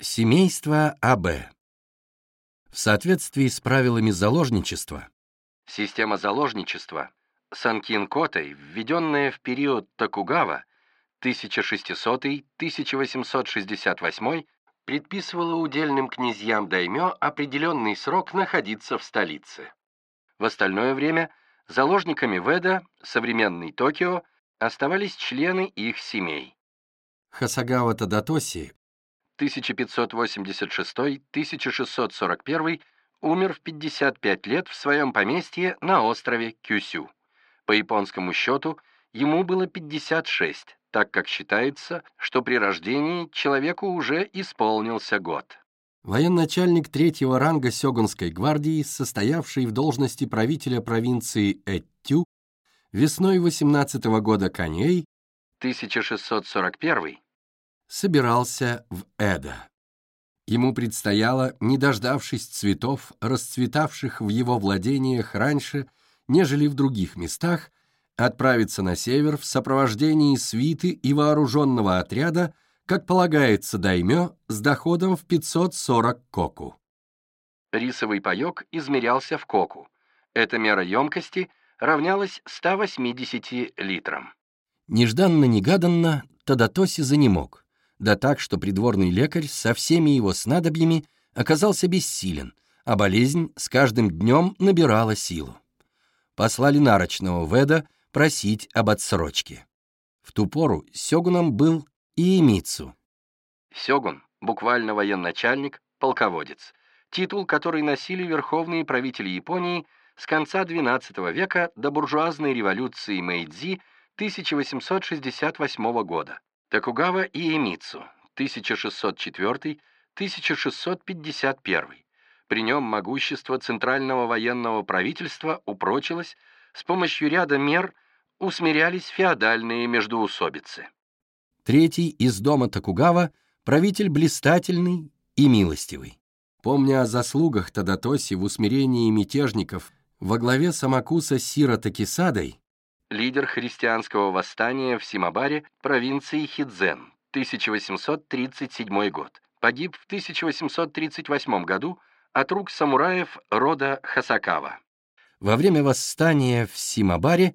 Семейство АБ. В соответствии с правилами заложничества, система заложничества Санкин-Котой, введенная в период Токугава 1600-1868, предписывала удельным князьям даймё определенный срок находиться в столице. В остальное время заложниками Веда, современный Токио, оставались члены их семей. Хасагава Тадатоси 1586-1641 умер в 55 лет в своем поместье на острове Кюсю. По японскому счету ему было 56, так как считается, что при рождении человеку уже исполнился год. Военачальник третьего ранга Сёгунской гвардии, состоявший в должности правителя провинции Эттю, весной 18 -го года коней, 1641 собирался в Эда. Ему предстояло, не дождавшись цветов, расцветавших в его владениях раньше, нежели в других местах, отправиться на север в сопровождении свиты и вооруженного отряда, как полагается даймё, с доходом в 540 коку. Рисовый паёк измерялся в коку. Эта мера емкости равнялась 180 литрам. Нежданно-негаданно Тадатоси занемог да так, что придворный лекарь со всеми его снадобьями оказался бессилен, а болезнь с каждым днем набирала силу. Послали нарочного Веда просить об отсрочке. В ту пору сёгуном был Иемицу. Сёгун, буквально военачальник, полководец, титул, который носили верховные правители Японии с конца XII века до буржуазной революции Мэйдзи 1868 года. Токугава Иемицу, 1604-1651. При нем могущество Центрального военного правительства упрочилось, с помощью ряда мер усмирялись феодальные междоусобицы. Третий из дома Токугава – правитель блистательный и милостивый. Помня о заслугах Тадатоси в усмирении мятежников во главе Самакуса Сира Такисадой, лидер христианского восстания в Симабаре, провинции Хидзен, 1837 год. Погиб в 1838 году от рук самураев рода Хасакава. Во время восстания в Симабаре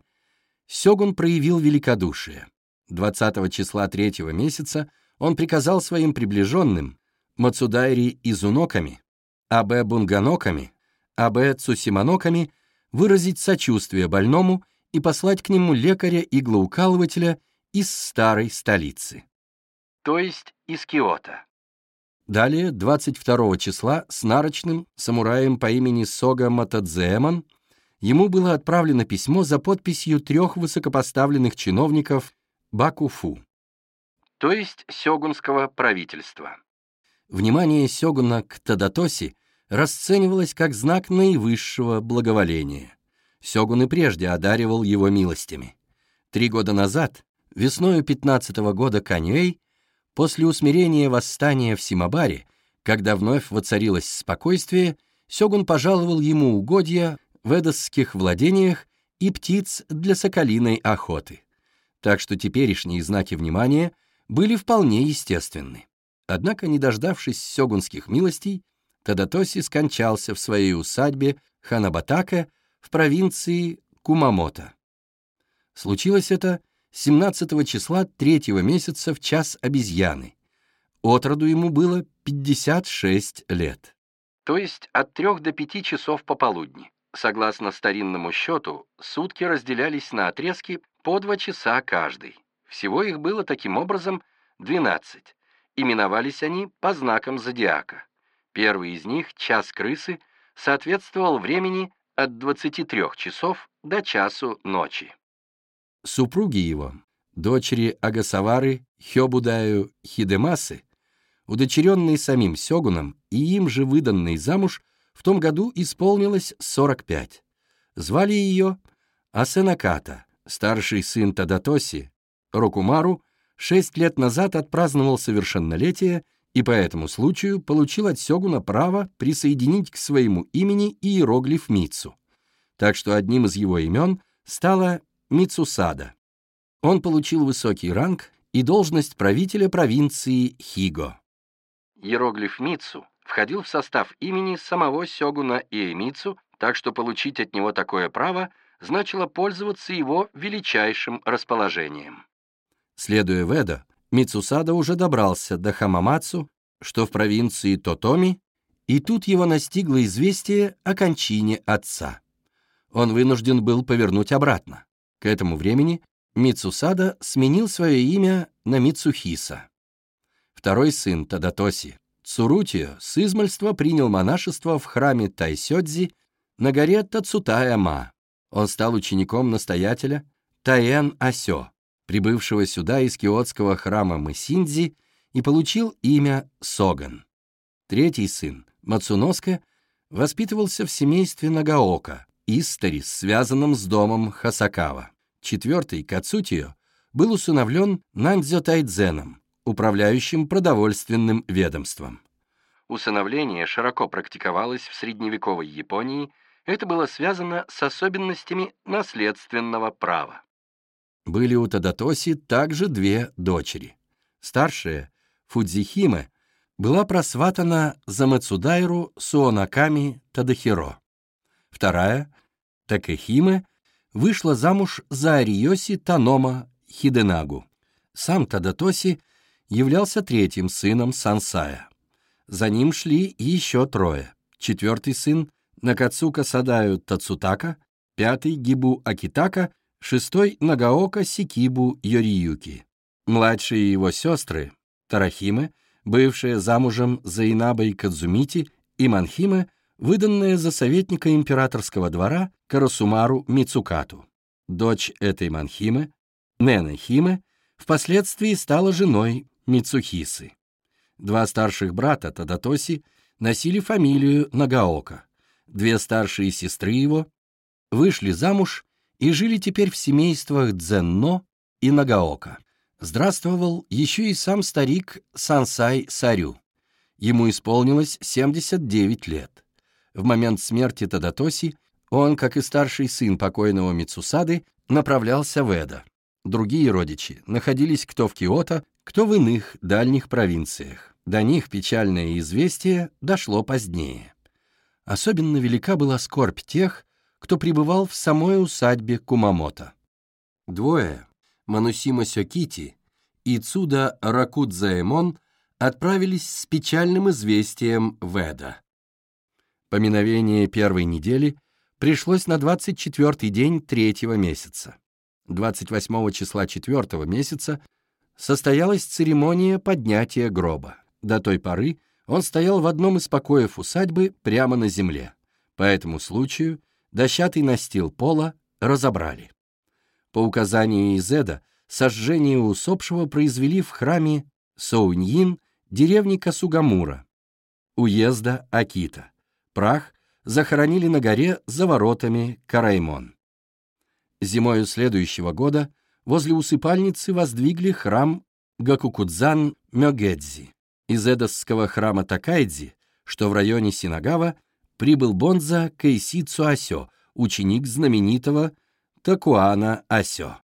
Сёгун проявил великодушие. 20 числа третьего месяца он приказал своим приближенным Мацудайри Изуноками, Абе Бунганоками, Абе Цусиманоками выразить сочувствие больному и послать к нему лекаря-иглоукалывателя из старой столицы. То есть из Киота. Далее, 22 числа, с нарочным самураем по имени Сога Матадзеэмон ему было отправлено письмо за подписью трех высокопоставленных чиновников Бакуфу, то есть сёгунского правительства. Внимание сёгуна к Тадатоси расценивалось как знак наивысшего благоволения. Сёгун и прежде одаривал его милостями. Три года назад, весною 15 -го года Канюэй, после усмирения восстания в Симабаре, когда вновь воцарилось спокойствие, Сёгун пожаловал ему угодья в эдосских владениях и птиц для соколиной охоты. Так что теперешние знаки внимания были вполне естественны. Однако, не дождавшись сёгунских милостей, Тадатоси скончался в своей усадьбе Ханабатака в провинции Кумамото. Случилось это 17 числа третьего месяца в час обезьяны. Отроду ему было 56 лет. То есть от трех до пяти часов пополудни. Согласно старинному счету, сутки разделялись на отрезки по два часа каждый. Всего их было таким образом 12. Именовались они по знакам зодиака. Первый из них, час крысы, соответствовал времени от 23 часов до часу ночи. Супруги его, дочери Агасавары Хёбудаю Хидемасы, удочеренные самим Сёгуном и им же выданной замуж, в том году исполнилось 45. Звали ее Асенаката, старший сын Тадатоси, Рокумару, шесть лет назад отпраздновал совершеннолетие и по этому случаю получил от Сёгуна право присоединить к своему имени иероглиф Мицу. Так что одним из его имен стало Мицусада. Он получил высокий ранг и должность правителя провинции Хиго. Иероглиф Мицу входил в состав имени самого сёгуна Иемицу, так что получить от него такое право значило пользоваться его величайшим расположением. Следуя Веда, Мицусада уже добрался до Хамамацу, что в провинции Тотоми, и тут его настигло известие о кончине отца. Он вынужден был повернуть обратно. К этому времени Мицусада сменил свое имя на Мицухиса. Второй сын Тадатоси, Цурутио, с измальства принял монашество в храме Тайсёдзи на горе Тацутая-ма. Он стал учеником настоятеля Таэн Асё, прибывшего сюда из киотского храма Мысиндзи, и получил имя Соган. Третий сын, Мацуноске, воспитывался в семействе Нагаока, Истари, связанном с домом Хасакава. Четвертый, Кацутио, был усыновлен Нандзё Тайдзеном, управляющим продовольственным ведомством. Усыновление широко практиковалось в средневековой Японии, это было связано с особенностями наследственного права. Были у Тадатоси также две дочери. Старшая, Фудзихиме, была просватана за Мацудайру Суонаками Тадахиро. Вторая, Такехиме, вышла замуж за Ариоси Танома Хиденагу. Сам Тадатоси являлся третьим сыном Сансая. За ним шли еще трое. Четвертый сын Накацука Садаю Тацутака, пятый Гибу Акитака, шестой Нагаока Сикибу Йориюки. Младшие его сестры Тарахиме, бывшая замужем за Инабой Кадзумити, и Манхиме, выданная за советника императорского двора Карасумару Мицукату. Дочь этой Манхиме, Ненахиме, впоследствии стала женой Мицухисы. Два старших брата Тадатоси носили фамилию Нагаока. Две старшие сестры его вышли замуж и жили теперь в семействах Дзенно и Нагаока. Здравствовал еще и сам старик Сансай Сарю. Ему исполнилось 79 лет. В момент смерти Тадатоси он, как и старший сын покойного Мицусады, направлялся в Эда. Другие родичи находились кто в Киото, кто в иных дальних провинциях. До них печальное известие дошло позднее. Особенно велика была скорбь тех, кто пребывал в самой усадьбе Кумамото. Двое, Манусима Сёкити и Цуда Ракудзаэмон, отправились с печальным известием в Эда. Поминовение первой недели пришлось на 24-й день третьего месяца. 28 числа четвертого месяца состоялась церемония поднятия гроба. До той поры он стоял в одном из покоев усадьбы прямо на земле. По этому случаю дощатый настил пола разобрали. По указанию Изеда сожжение усопшего произвели в храме Соуньин деревни Касугамура, уезда Акита. Прах захоронили на горе за воротами Караймон. Зимою следующего года возле усыпальницы воздвигли храм Гакукудзан Мёгэдзи. Из эдосского храма Такайдзи, что в районе Синагава, прибыл Бонза Кейсицу Асё, ученик знаменитого Такуана Асё.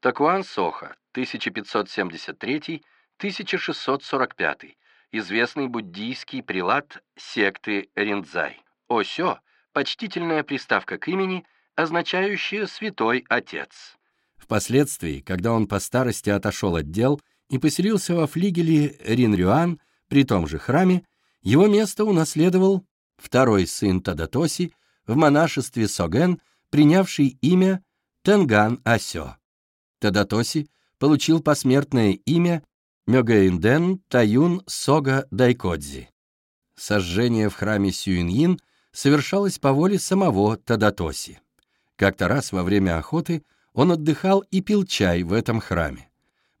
Такуан Соха, 1573-1645, известный буддийский прилад секты Риндзай. Осё – почтительная приставка к имени, означающая «святой отец». Впоследствии, когда он по старости отошел от дел и поселился во флигеле Ринрюан при том же храме, его место унаследовал второй сын Тадатоси в монашестве Соген, принявший имя Тенган Асё. Тадатоси получил посмертное имя Мёгаинден Таюн Сога Дайкодзи. Сожжение в храме Сюиньин совершалось по воле самого Тадатоси. Как-то раз во время охоты он отдыхал и пил чай в этом храме.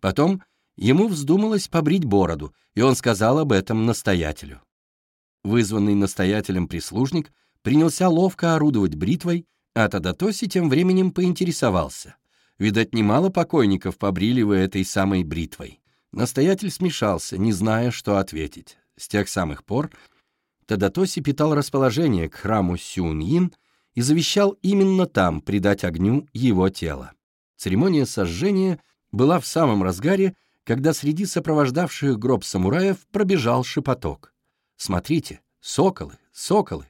Потом ему вздумалось побрить бороду, и он сказал об этом настоятелю. Вызванный настоятелем прислужник принялся ловко орудовать бритвой, а Тадатоси тем временем поинтересовался. Видать, немало покойников побрили вы этой самой бритвой. Настоятель смешался, не зная, что ответить. С тех самых пор Тадатоси питал расположение к храму Сюньин и завещал именно там придать огню его тело. Церемония сожжения была в самом разгаре, когда среди сопровождавших гроб самураев пробежал шепоток. «Смотрите, соколы, соколы!»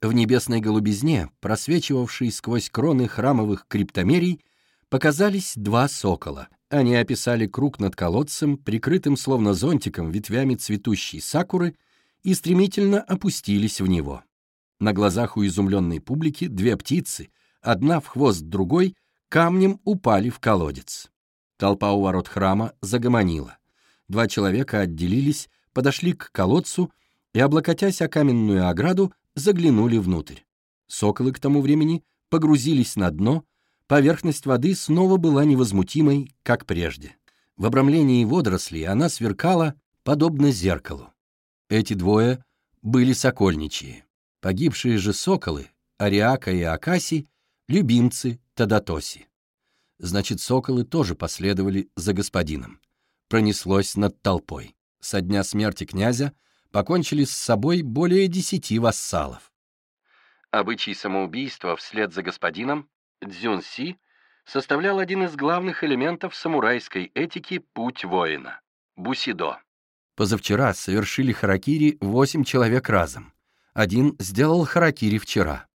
В небесной голубизне, просвечивавшей сквозь кроны храмовых криптомерий, показались два сокола. Они описали круг над колодцем, прикрытым словно зонтиком ветвями цветущей сакуры, и стремительно опустились в него. На глазах у изумленной публики две птицы, одна в хвост другой, камнем упали в колодец. Толпа у ворот храма загомонила. Два человека отделились, подошли к колодцу и, облокотясь о каменную ограду, заглянули внутрь. Соколы к тому времени погрузились на дно, поверхность воды снова была невозмутимой, как прежде. В обрамлении водорослей она сверкала, подобно зеркалу. Эти двое были сокольничьи. Погибшие же соколы, Ариака и Акаси, любимцы Тадатоси. Значит, соколы тоже последовали за господином. Пронеслось над толпой. Со дня смерти князя покончили с собой более десяти вассалов. Обычай самоубийства вслед за господином, дзюнси, составлял один из главных элементов самурайской этики «Путь воина» — бусидо. Позавчера совершили харакири восемь человек разом. Один сделал харакири вчера.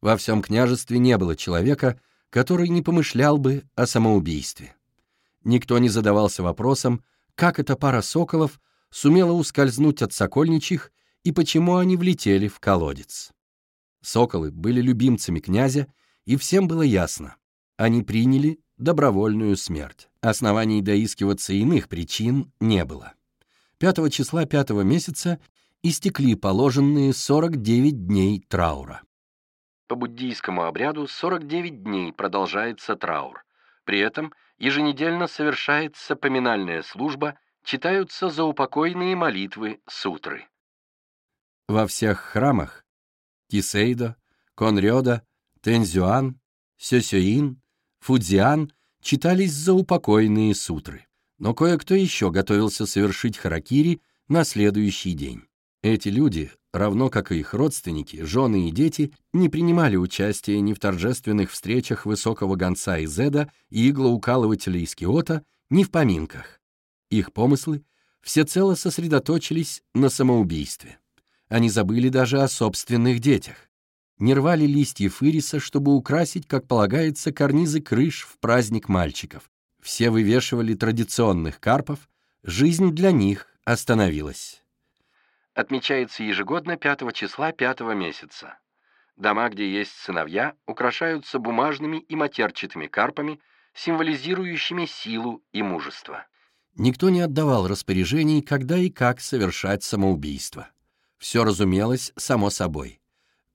Во всем княжестве не было человека, который не помышлял бы о самоубийстве. Никто не задавался вопросом, как эта пара соколов сумела ускользнуть от сокольничьих и почему они влетели в колодец. Соколы были любимцами князя, и всем было ясно. Они приняли добровольную смерть. Оснований доискиваться иных причин не было. 5 числа 5 месяца истекли положенные 49 дней траура. По буддийскому обряду 49 дней продолжается траур. При этом еженедельно совершается поминальная служба, читаются заупокойные молитвы сутры. Во всех храмах Кисейдо, Конрёда, Тензюан, Сёсёин, Фудзиан читались заупокойные сутры. Но кое-кто еще готовился совершить харакири на следующий день. Эти люди равно как и их родственники, жены и дети, не принимали участия ни в торжественных встречах высокого гонца из Эда и иглоукалывателя из Киота, ни в поминках. Их помыслы всецело сосредоточились на самоубийстве. Они забыли даже о собственных детях. Не рвали листьев ириса, чтобы украсить, как полагается, карнизы крыш в праздник мальчиков. Все вывешивали традиционных карпов, жизнь для них остановилась отмечается ежегодно 5 числа 5 месяца. Дома, где есть сыновья, украшаются бумажными и матерчатыми карпами, символизирующими силу и мужество. Никто не отдавал распоряжений, когда и как совершать самоубийство. Все разумелось само собой.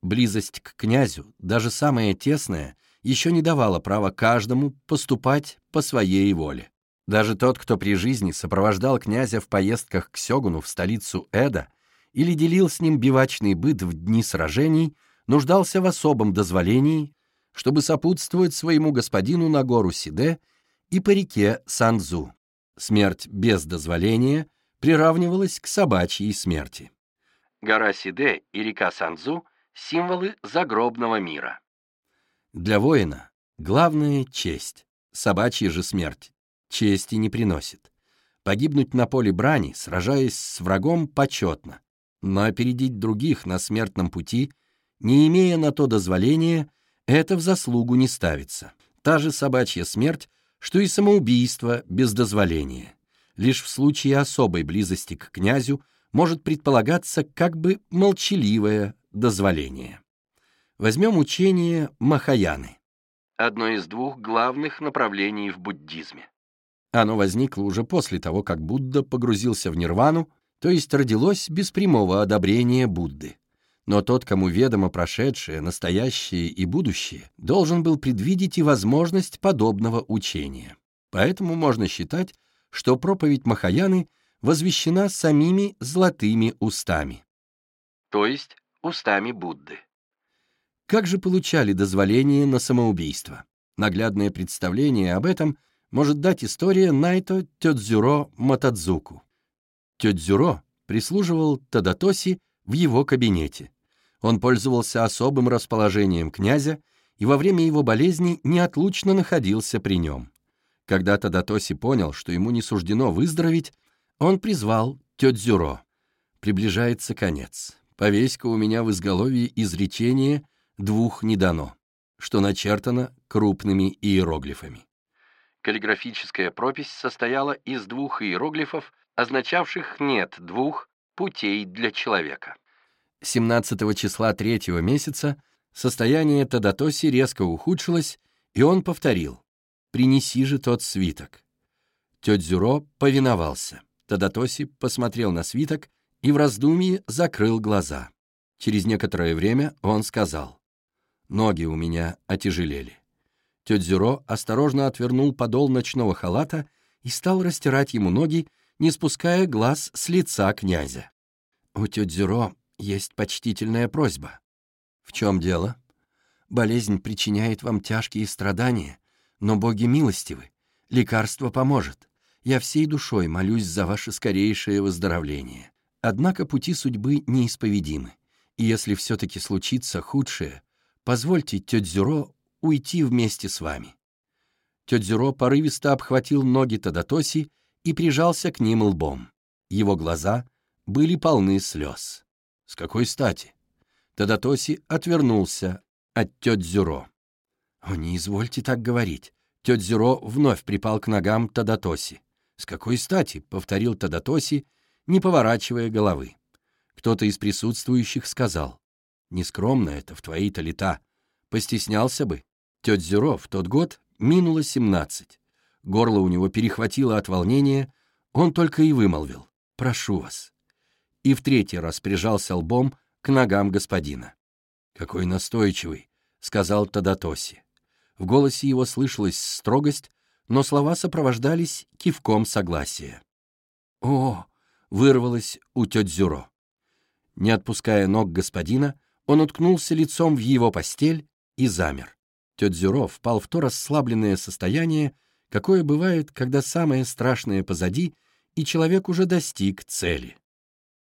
Близость к князю, даже самая тесная, еще не давала права каждому поступать по своей воле. Даже тот, кто при жизни сопровождал князя в поездках к Сёгуну в столицу Эда, или делил с ним бивачный быт в дни сражений, нуждался в особом дозволении, чтобы сопутствовать своему господину на гору Сиде и по реке Санзу. Смерть без дозволения приравнивалась к собачьей смерти. Гора Сиде и река Санзу — символы загробного мира. Для воина главная — честь, собачья же смерть чести не приносит. Погибнуть на поле брани, сражаясь с врагом, почетно но опередить других на смертном пути, не имея на то дозволения, это в заслугу не ставится. Та же собачья смерть, что и самоубийство без дозволения. Лишь в случае особой близости к князю может предполагаться как бы молчаливое дозволение. Возьмем учение Махаяны. Одно из двух главных направлений в буддизме. Оно возникло уже после того, как Будда погрузился в нирвану то есть родилось без прямого одобрения Будды. Но тот, кому ведомо прошедшее, настоящее и будущее, должен был предвидеть и возможность подобного учения. Поэтому можно считать, что проповедь Махаяны возвещена самими золотыми устами. То есть устами Будды. Как же получали дозволение на самоубийство? Наглядное представление об этом может дать история Найто Тёдзюро Матадзуку. Тёдзюро прислуживал Тадатоси в его кабинете. Он пользовался особым расположением князя и во время его болезни неотлучно находился при нем. Когда Тадатоси понял, что ему не суждено выздороветь, он призвал Тёдзюро. Приближается конец. Повесь-ка у меня в изголовье изречение «двух не дано», что начертано крупными иероглифами. Каллиграфическая пропись состояла из двух иероглифов, означавших «нет двух путей для человека». 17 числа третьего месяца состояние Тадатоси резко ухудшилось, и он повторил «Принеси же тот свиток». Тёдзюро повиновался. Тадатоси посмотрел на свиток и в раздумье закрыл глаза. Через некоторое время он сказал «Ноги у меня отяжелели». Тёдзюро осторожно отвернул подол ночного халата и стал растирать ему ноги, не спуская глаз с лица князя. «У Тёдзюро есть почтительная просьба». «В чем дело?» «Болезнь причиняет вам тяжкие страдания, но боги милостивы, лекарство поможет. Я всей душой молюсь за ваше скорейшее выздоровление. Однако пути судьбы неисповедимы, и если все-таки случится худшее, позвольте Тёдзюро уйти вместе с вами». Тёдзюро порывисто обхватил ноги Тадатоси и прижался к ним лбом. Его глаза были полны слез. С какой стати? Тадатоси отвернулся от Тёдзюро. «О, не извольте так говорить». Тёдзюро вновь припал к ногам Тадатоси. «С какой стати?» — повторил Тадатоси, не поворачивая головы. Кто-то из присутствующих сказал, «Нескромно это в твои-то лета. Постеснялся бы. Тетя Зюро в тот год минуло семнадцать. Горло у него перехватило от волнения, он только и вымолвил «Прошу вас». И в третий раз прижался лбом к ногам господина. «Какой настойчивый», — сказал Тадатоси. В голосе его слышалась строгость, но слова сопровождались кивком согласия. «О!» — вырвалось у тетя Зюро. Не отпуская ног господина, он уткнулся лицом в его постель и замер. Тёдзюро впал в то расслабленное состояние, какое бывает, когда самое страшное позади, и человек уже достиг цели.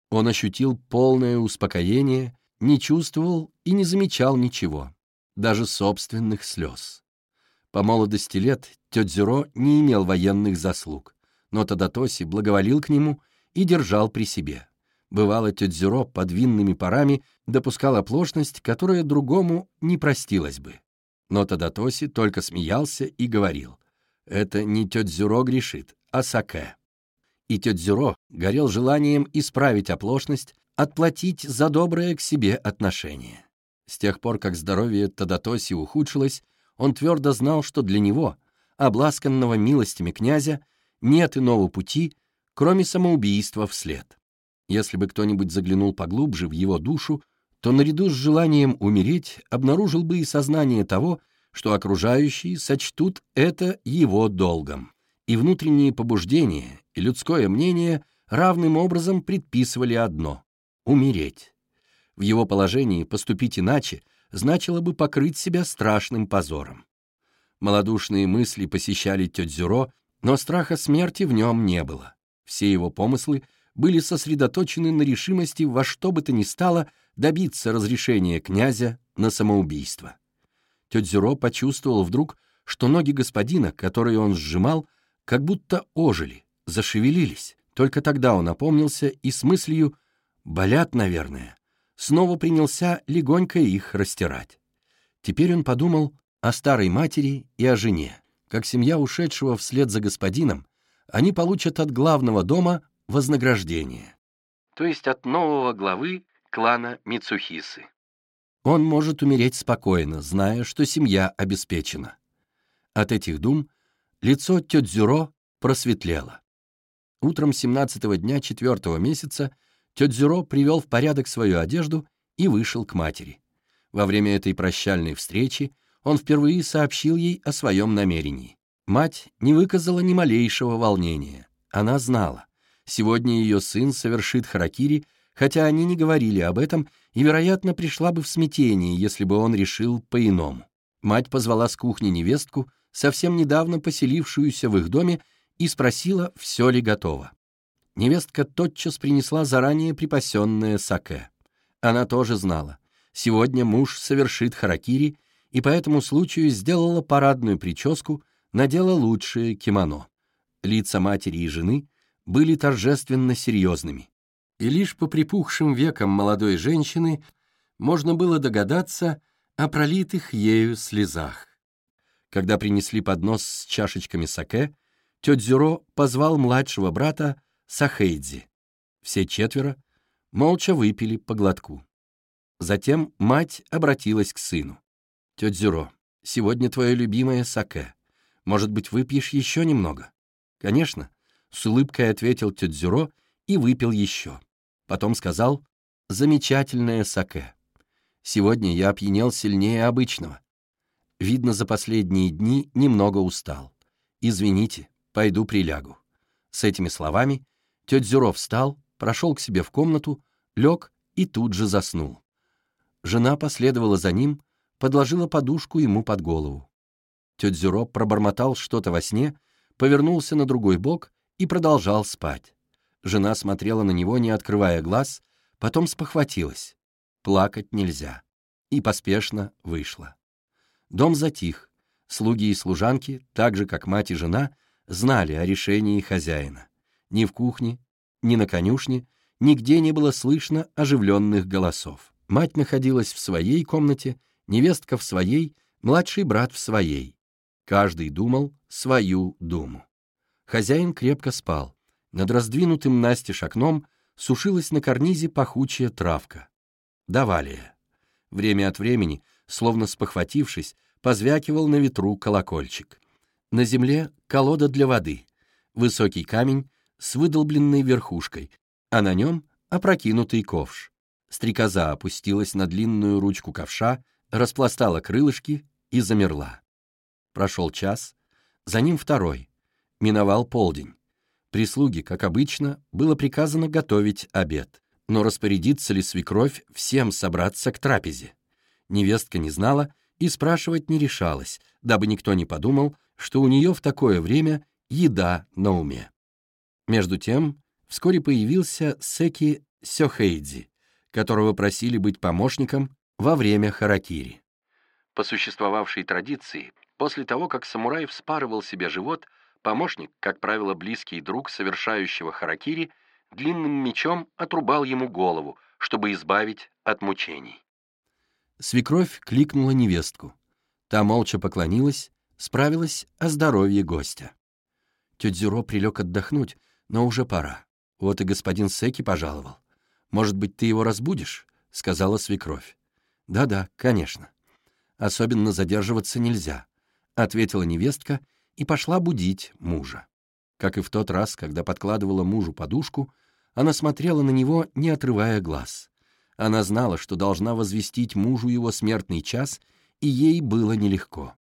Он ощутил полное успокоение, не чувствовал и не замечал ничего, даже собственных слез. По молодости лет Тёдзюро не имел военных заслуг, но Тадатоси благоволил к нему и держал при себе. Бывало, Тёдзюро под винными парами допускал оплошность, которая другому не простилась бы. Но Тадатоси только смеялся и говорил, «Это не Тёдзюро грешит, а Саке». И Тёдзюро горел желанием исправить оплошность, отплатить за доброе к себе отношение. С тех пор, как здоровье Тадатоси ухудшилось, он твердо знал, что для него, обласканного милостями князя, нет иного пути, кроме самоубийства вслед. Если бы кто-нибудь заглянул поглубже в его душу, то наряду с желанием умереть обнаружил бы и сознание того, что окружающие сочтут это его долгом. И внутренние побуждения, и людское мнение равным образом предписывали одно — умереть. В его положении поступить иначе значило бы покрыть себя страшным позором. Малодушные мысли посещали Тёдзюро, но страха смерти в нем не было. Все его помыслы были сосредоточены на решимости во что бы то ни стало добиться разрешения князя на самоубийство. Тёдзюро почувствовал вдруг, что ноги господина, которые он сжимал, как будто ожили, зашевелились. Только тогда он опомнился и с мыслью «болят, наверное», снова принялся легонько их растирать. Теперь он подумал о старой матери и о жене. Как семья ушедшего вслед за господином, они получат от главного дома вознаграждение. То есть от нового главы клана Мицухисы. Он может умереть спокойно, зная, что семья обеспечена. От этих дум лицо Тёдзюро просветлело. Утром 17-го дня четвертого месяца Тёдзюро привел в порядок свою одежду и вышел к матери. Во время этой прощальной встречи он впервые сообщил ей о своем намерении. Мать не выказала ни малейшего волнения. Она знала. Сегодня ее сын совершит харакири, хотя они не говорили об этом, и, вероятно, пришла бы в смятение, если бы он решил по-иному. Мать позвала с кухни невестку, совсем недавно поселившуюся в их доме, и спросила, все ли готово. Невестка тотчас принесла заранее припасенное саке. Она тоже знала. Сегодня муж совершит харакири, и по этому случаю сделала парадную прическу, надела лучшее кимоно. Лица матери и жены были торжественно серьезными, и лишь по припухшим векам молодой женщины можно было догадаться о пролитых ею слезах. Когда принесли поднос с чашечками саке, тетя Зюро позвал младшего брата Сахейдзи. Все четверо молча выпили по глотку. Затем мать обратилась к сыну. «Тетя Зюро, сегодня твое любимое саке. Может быть, выпьешь еще немного?» «Конечно», — с улыбкой ответил тетя Зюро и выпил еще. Потом сказал «замечательное саке». Сегодня я опьянел сильнее обычного. Видно, за последние дни немного устал. Извините, пойду прилягу. С этими словами тетя Зюро встал, прошел к себе в комнату, лег и тут же заснул. Жена последовала за ним, подложила подушку ему под голову. Тетя Зюро пробормотал что-то во сне, повернулся на другой бок и продолжал спать. Жена смотрела на него, не открывая глаз, потом спохватилась. Плакать нельзя. И поспешно вышла. Дом затих. Слуги и служанки, так же, как мать и жена, знали о решении хозяина. Ни в кухне, ни на конюшне, нигде не было слышно оживленных голосов. Мать находилась в своей комнате, невестка в своей, младший брат в своей. Каждый думал свою думу. Хозяин крепко спал. Над раздвинутым настежь окном сушилась на карнизе пахучая травка. Давалия. Время от времени, словно спохватившись, позвякивал на ветру колокольчик. На земле колода для воды, высокий камень с выдолбленной верхушкой, а на нем опрокинутый ковш. Стрекоза опустилась на длинную ручку ковша, распластала крылышки и замерла. Прошел час, за ним второй. Миновал полдень. Прислуге, как обычно, было приказано готовить обед. Но распорядиться ли свекровь всем собраться к трапезе? Невестка не знала и спрашивать не решалась, дабы никто не подумал, что у нее в такое время еда на уме. Между тем, вскоре появился Секи Сёхейдзи, которого просили быть помощником во время харакири. По существовавшей традиции, после того, как самурай вспарывал себе живот, помощник, как правило, близкий друг совершающего харакири, длинным мечом отрубал ему голову, чтобы избавить от мучений. Свекровь кликнула невестку. Та молча поклонилась, справилась о здоровье гостя. Тетя Зюро прилег отдохнуть, но уже пора. Вот и господин Секи пожаловал. Может быть, ты его разбудишь?» — сказала свекровь. «Да-да, конечно. Особенно задерживаться нельзя», — ответила невестка и пошла будить мужа. Как и в тот раз, когда подкладывала мужу подушку, она смотрела на него, не отрывая глаз. Она знала, что должна возвестить мужу его смертный час, и ей было нелегко.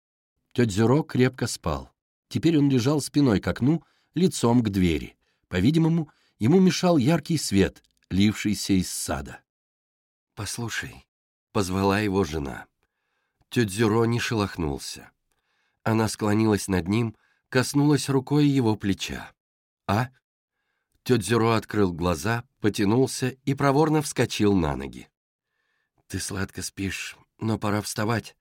Тетя Зюро крепко спал. Теперь он лежал спиной к окну, лицом к двери. По-видимому, ему мешал яркий свет, лившийся из сада. «Послушай», — позвала его жена. Тетя не шелохнулся. Она склонилась над ним, коснулась рукой его плеча. «А?» Тетя открыл глаза, потянулся и проворно вскочил на ноги. «Ты сладко спишь, но пора вставать.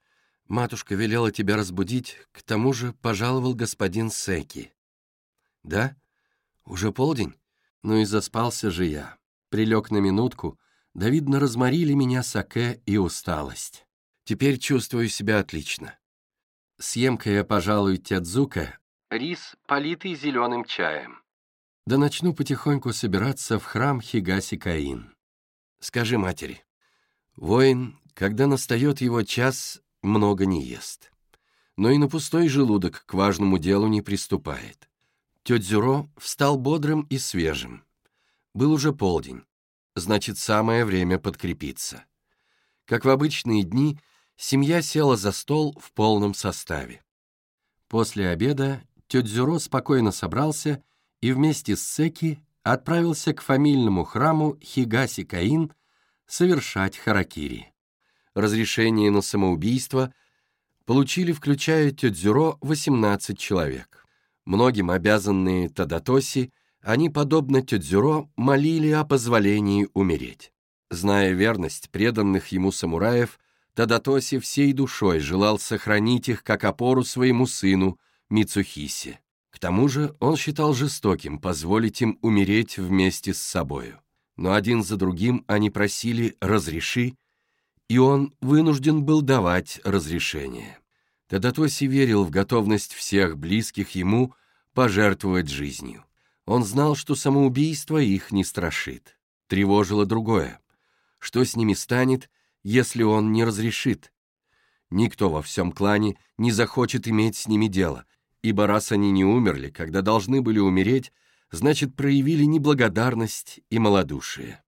Матушка велела тебя разбудить, к тому же пожаловал господин Секи». «Да? Уже полдень? Ну и заспался же я прилег на минутку, да, видно, разморили меня саке и усталость. Теперь чувствую себя отлично. Съем-ка я, пожалуй, тядзука, рис, политый зеленым чаем. Да начну потихоньку собираться в храм Хигаси-Каин. Скажи матери, воин, когда настает его час, много не ест. Но и на пустой желудок к важному делу не приступает. Тетя встал бодрым и свежим. Был уже полдень. Значит, самое время подкрепиться. Как в обычные дни, семья села за стол в полном составе. После обеда тетя спокойно собрался и вместе с Секи отправился к фамильному храму Хигаси Каин совершать харакири. Разрешение на самоубийство получили, включая тетя 18 человек. Многим обязанные Тадатоси они, подобно Тёдзюро, молили о позволении умереть. Зная верность преданных ему самураев, Тадатоси всей душой желал сохранить их как опору своему сыну, Мицухиси. К тому же он считал жестоким позволить им умереть вместе с собою. Но один за другим они просили «разреши», и он вынужден был давать разрешение. Тадатоси верил в готовность всех близких ему пожертвовать жизнью. Он знал, что самоубийство их не страшит. Тревожило другое. Что с ними станет, если он не разрешит? Никто во всем клане не захочет иметь с ними дело, ибо раз они не умерли, когда должны были умереть, значит, проявили неблагодарность и малодушие.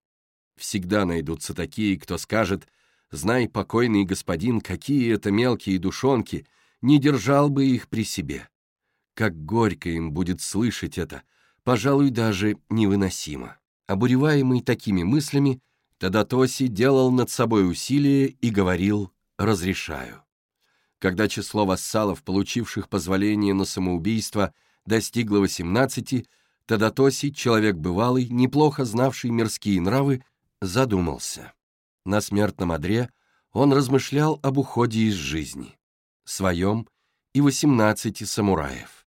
Всегда найдутся такие, кто скажет, знай, покойный господин, какие это мелкие душонки, не держал бы их при себе. Как горько им будет слышать это, пожалуй, даже невыносимо. Обуреваемый такими мыслями, Тадатоси делал над собой усилие и говорил «разрешаю». Когда число вассалов, получивших позволение на самоубийство, достигло 18, Тадатоси, человек бывалый, неплохо знавший мирские нравы, задумался. На смертном одре он размышлял об уходе из жизни, своем и 18 самураев.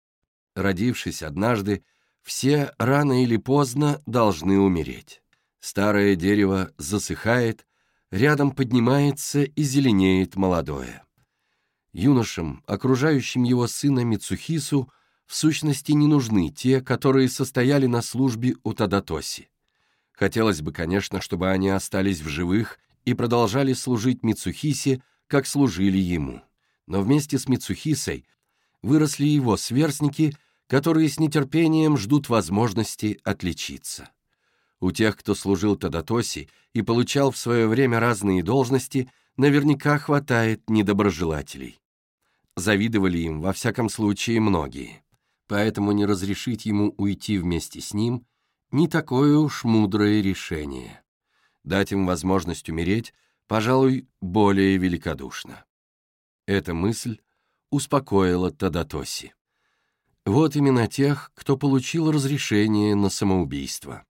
Родившись однажды, все рано или поздно должны умереть. Старое дерево засыхает, рядом поднимается и зеленеет молодое. Юношам, окружающим его сына Мицухису, в сущности не нужны те, которые состояли на службе у Тадатоси. Хотелось бы, конечно, чтобы они остались в живых и продолжали служить Мицухисе, как служили ему. Но вместе с Мицухисой выросли его сверстники, которые с нетерпением ждут возможности отличиться. У тех, кто служил Тадатоси и получал в свое время разные должности, наверняка хватает недоброжелателей. Завидовали им, во всяком случае, многие. Поэтому не разрешить ему уйти вместе с ним – не такое уж мудрое решение. Дать им возможность умереть, пожалуй, более великодушно. Эта мысль успокоила Тадатоси. Вот именно тех, кто получил разрешение на самоубийство.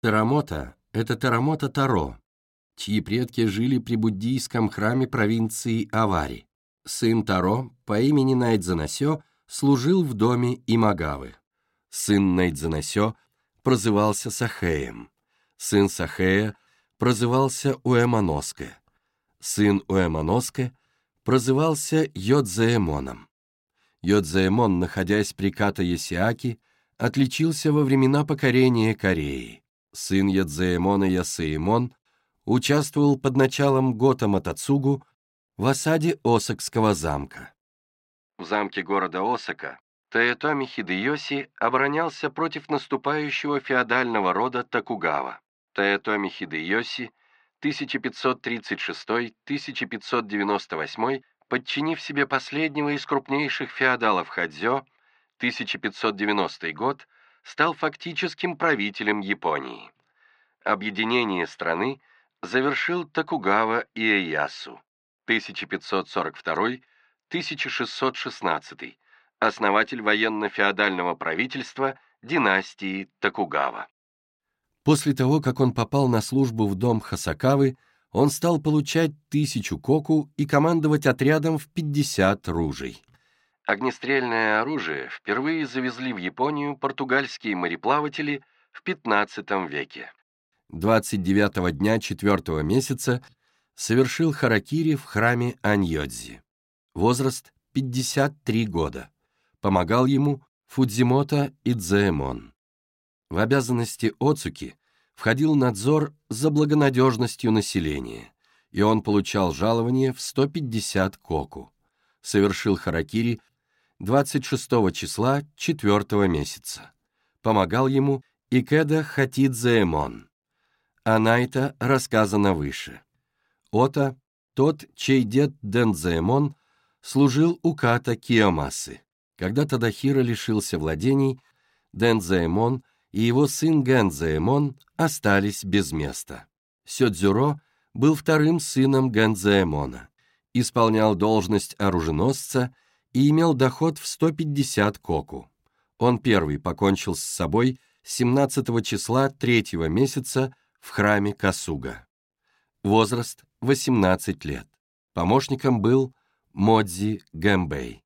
Тарамота — это Тарамота Таро, чьи предки жили при буддийском храме провинции Авари. Сын Таро по имени Найдзанасё служил в доме Имагавы. Сын Найдзанасё прозывался Сахеем. Сын Сахея прозывался Уэмоноске. Сын Уэмоноске прозывался Йодзаэмоном. Йодзаэмон, находясь при Ката Ясиаки, отличился во времена покорения Кореи. Сын Йодзаэмона Ясаэмон участвовал под началом Гота Матацугу в осаде Осакского замка. В замке города Осака Тоетоми Хидеоси оборонялся против наступающего феодального рода Токугава. Тоетоми Хидеоси 1536-1598 подчинив себе последнего из крупнейших феодалов Хадзё, 1590 год, стал фактическим правителем Японии. Объединение страны завершил Токугава Иэясу 1542-1616, основатель военно-феодального правительства династии Токугава. После того, как он попал на службу в дом Хасакавы, он стал получать тысячу коку и командовать отрядом в 50 ружей. Огнестрельное оружие впервые завезли в Японию португальские мореплаватели в 15 веке. 29 дня 4 месяца совершил харакири в храме Аньодзи. Возраст 53 года. Помогал ему Фудзимото Идзаэмон. В обязанности Оцуки входил надзор за благонадежностью населения, и он получал жалование в 150 коку. Совершил харакири 26 числа 4 месяца. Помогал ему Икеда Хатидзаэмон. О Найта рассказано выше. Ота, тот, чей дед Дэнзаэмон, служил у Ката Киомасы. Когда Тадахира лишился владений, Дэнзаэмон и его сын Гэнзаэмон остались без места. Сёдзюро был вторым сыном Гэнзаэмона, исполнял должность оруженосца и имел доход в 150 коку. Он первый покончил с собой 17 числа третьего месяца в храме Касуга. Возраст 18 лет. Помощником был Модзи Гэмбэй.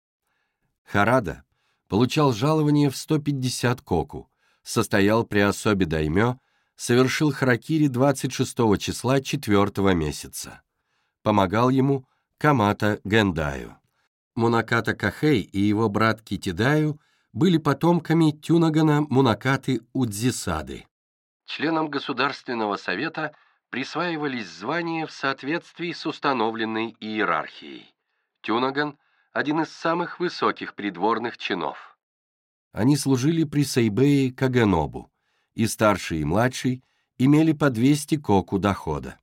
Харада получал жалование в 150 коку, состоял при особе даймё, совершил харакири 26 числа 4 месяца. Помогал ему Камата Гендаю. Мунаката Кахей и его брат Китидаю были потомками Тюнагана Мунакаты Удзисады. Членам Государственного совета присваивались звания в соответствии с установленной иерархией. Тюнаган – один из самых высоких придворных чинов. Они служили при Сайбее Каганобу, и старший и младший имели по 200 коку дохода.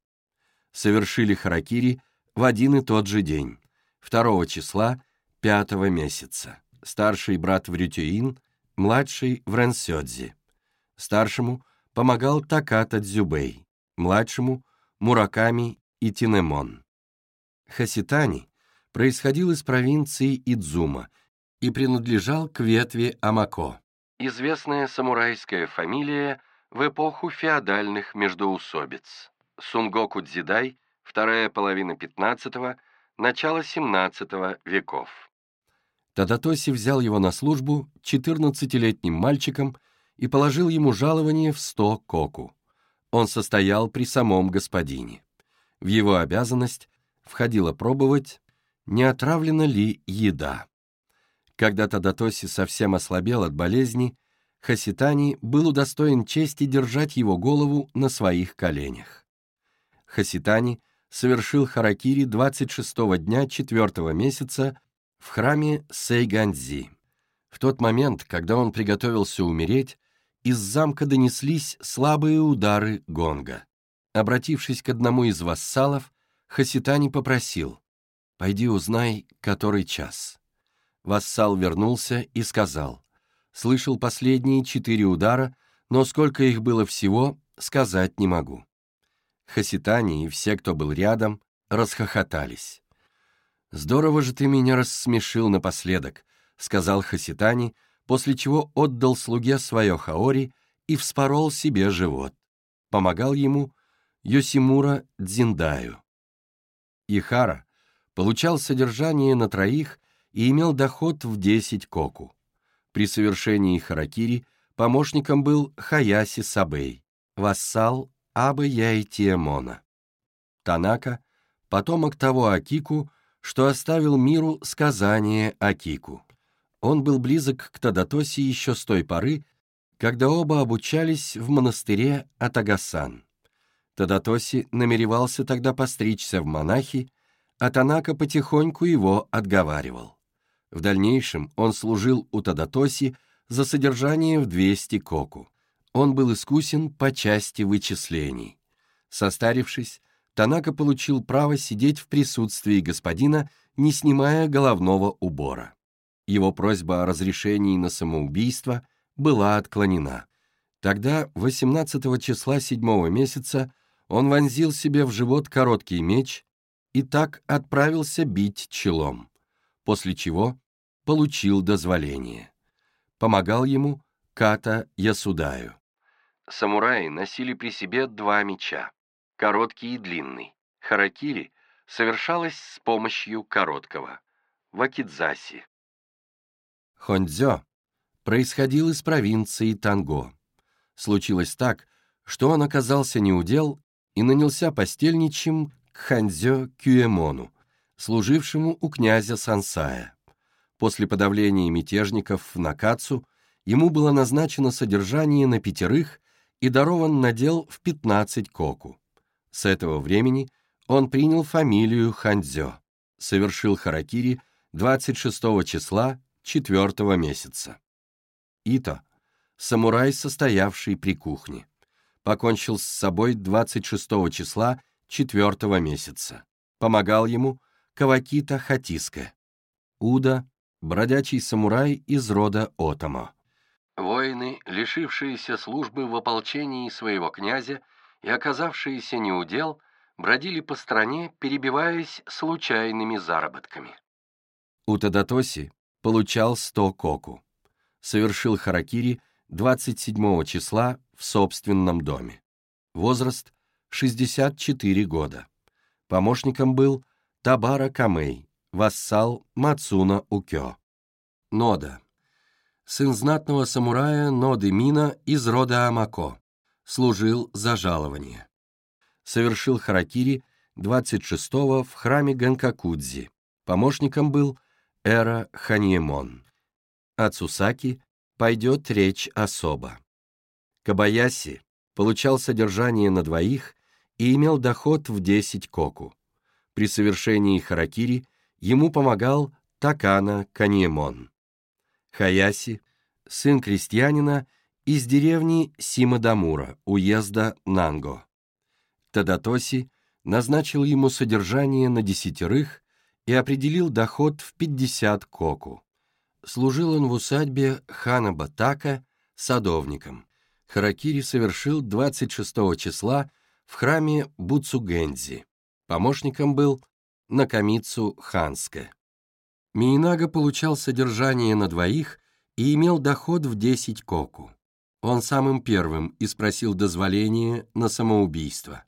Совершили харакири в один и тот же день, 2 числа пятого месяца. Старший брат в младший в. Старшему помогал Таката Дзюбей, младшему — Мураками и Тинемон. Хаситани происходил из провинции Идзума и принадлежал к ветви Амако. Известная самурайская фамилия в эпоху феодальных междоусобиц. Сунгоку Дзидай, вторая половина XV – начало XVII веков. Тадатоси взял его на службу 14-летним мальчиком и положил ему жалование в 100 коку. Он состоял при самом господине. В его обязанность входило пробовать, не отравлена ли еда. Когда Тадатоси совсем ослабел от болезни, Хаситани был удостоен чести держать его голову на своих коленях. Хаситани совершил харакири 26 дня 4 месяца в храме Сейганзи. В тот момент, когда он приготовился умереть, из замка донеслись слабые удары гонга. Обратившись к одному из вассалов, Хаситани попросил «Пойди узнай, который час». Вассал вернулся и сказал «Слышал последние четыре удара, но сколько их было всего, сказать не могу». Хаситани и все, кто был рядом, расхохотались. «Здорово же ты меня рассмешил напоследок», — сказал Хаситани, после чего отдал слуге свое хаори и вспорол себе живот. Помогал ему Йосимура Дзиндаю. Ихара получал содержание на троих и имел доход в 10 коку. При совершении харакири помощником был Хаяси Сабей, вассал Абы Яйтиемона. Танака, потомок того Акику, что оставил миру сказание о Кику. Он был близок к Тадатоси еще с той поры, когда оба обучались в монастыре Атагасан. Тадатоси намеревался тогда постричься в монахи, а Танака потихоньку его отговаривал. В дальнейшем он служил у Тадатоси за содержание в 200 коку. Он был искусен по части вычислений. Состарившись, Танака получил право сидеть в присутствии господина, не снимая головного убора. Его просьба о разрешении на самоубийство была отклонена. Тогда, 18 числа седьмого месяца, он вонзил себе в живот короткий меч и так отправился бить челом, после чего получил дозволение. Помогал ему Ката Ясудаю. Самураи носили при себе два меча короткий и длинный. Харакири совершалось с помощью короткого. Вакидзаси. Хондзё происходил из провинции Танго. Случилось так, что он оказался неудел и нанялся постельничем к Ханзё Кюэмону, служившему у князя Сансая. После подавления мятежников в Накацу ему было назначено содержание на пятерых и дарован надел в 15 коку. С этого времени он принял фамилию Хандзё, совершил харакири 26 числа 4 месяца. Ито, самурай, состоявший при кухне, покончил с собой 26 числа 4 месяца. Помогал ему Кавакита Хатиске. Уда, бродячий самурай из рода Отомо. Воины, лишившиеся службы в ополчении своего князя, и оказавшиеся неудел бродили по стране, перебиваясь случайными заработками. Утадатоси получал 100 коку. Совершил харакири 27 числа в собственном доме. Возраст 64 года. Помощником был Табара Камей, вассал Мацуна Укё. Нода. сын знатного самурая Ноды Мина из рода Амако, служил за жалование. Совершил харакири 26-го в храме Ганкакудзи. Помощником был Эра Ханьемон. О Цусаки пойдет речь особо. Кабаяси получал содержание на двоих и имел доход в 10 коку. При совершении харакири ему помогал Такана Каньемон. Хаяси, сын крестьянина из деревни Симадамура, уезда Нанго. Тадатоси назначил ему содержание на десятерых и определил доход в 50 коку. Служил он в усадьбе хана Батака садовником. Харакири совершил 26 числа в храме Буцугензи. Помощником был Накамицу Ханске. Миинага получал содержание на двоих и имел доход в 10 коку. Он самым первым и спросил дозволения на самоубийство.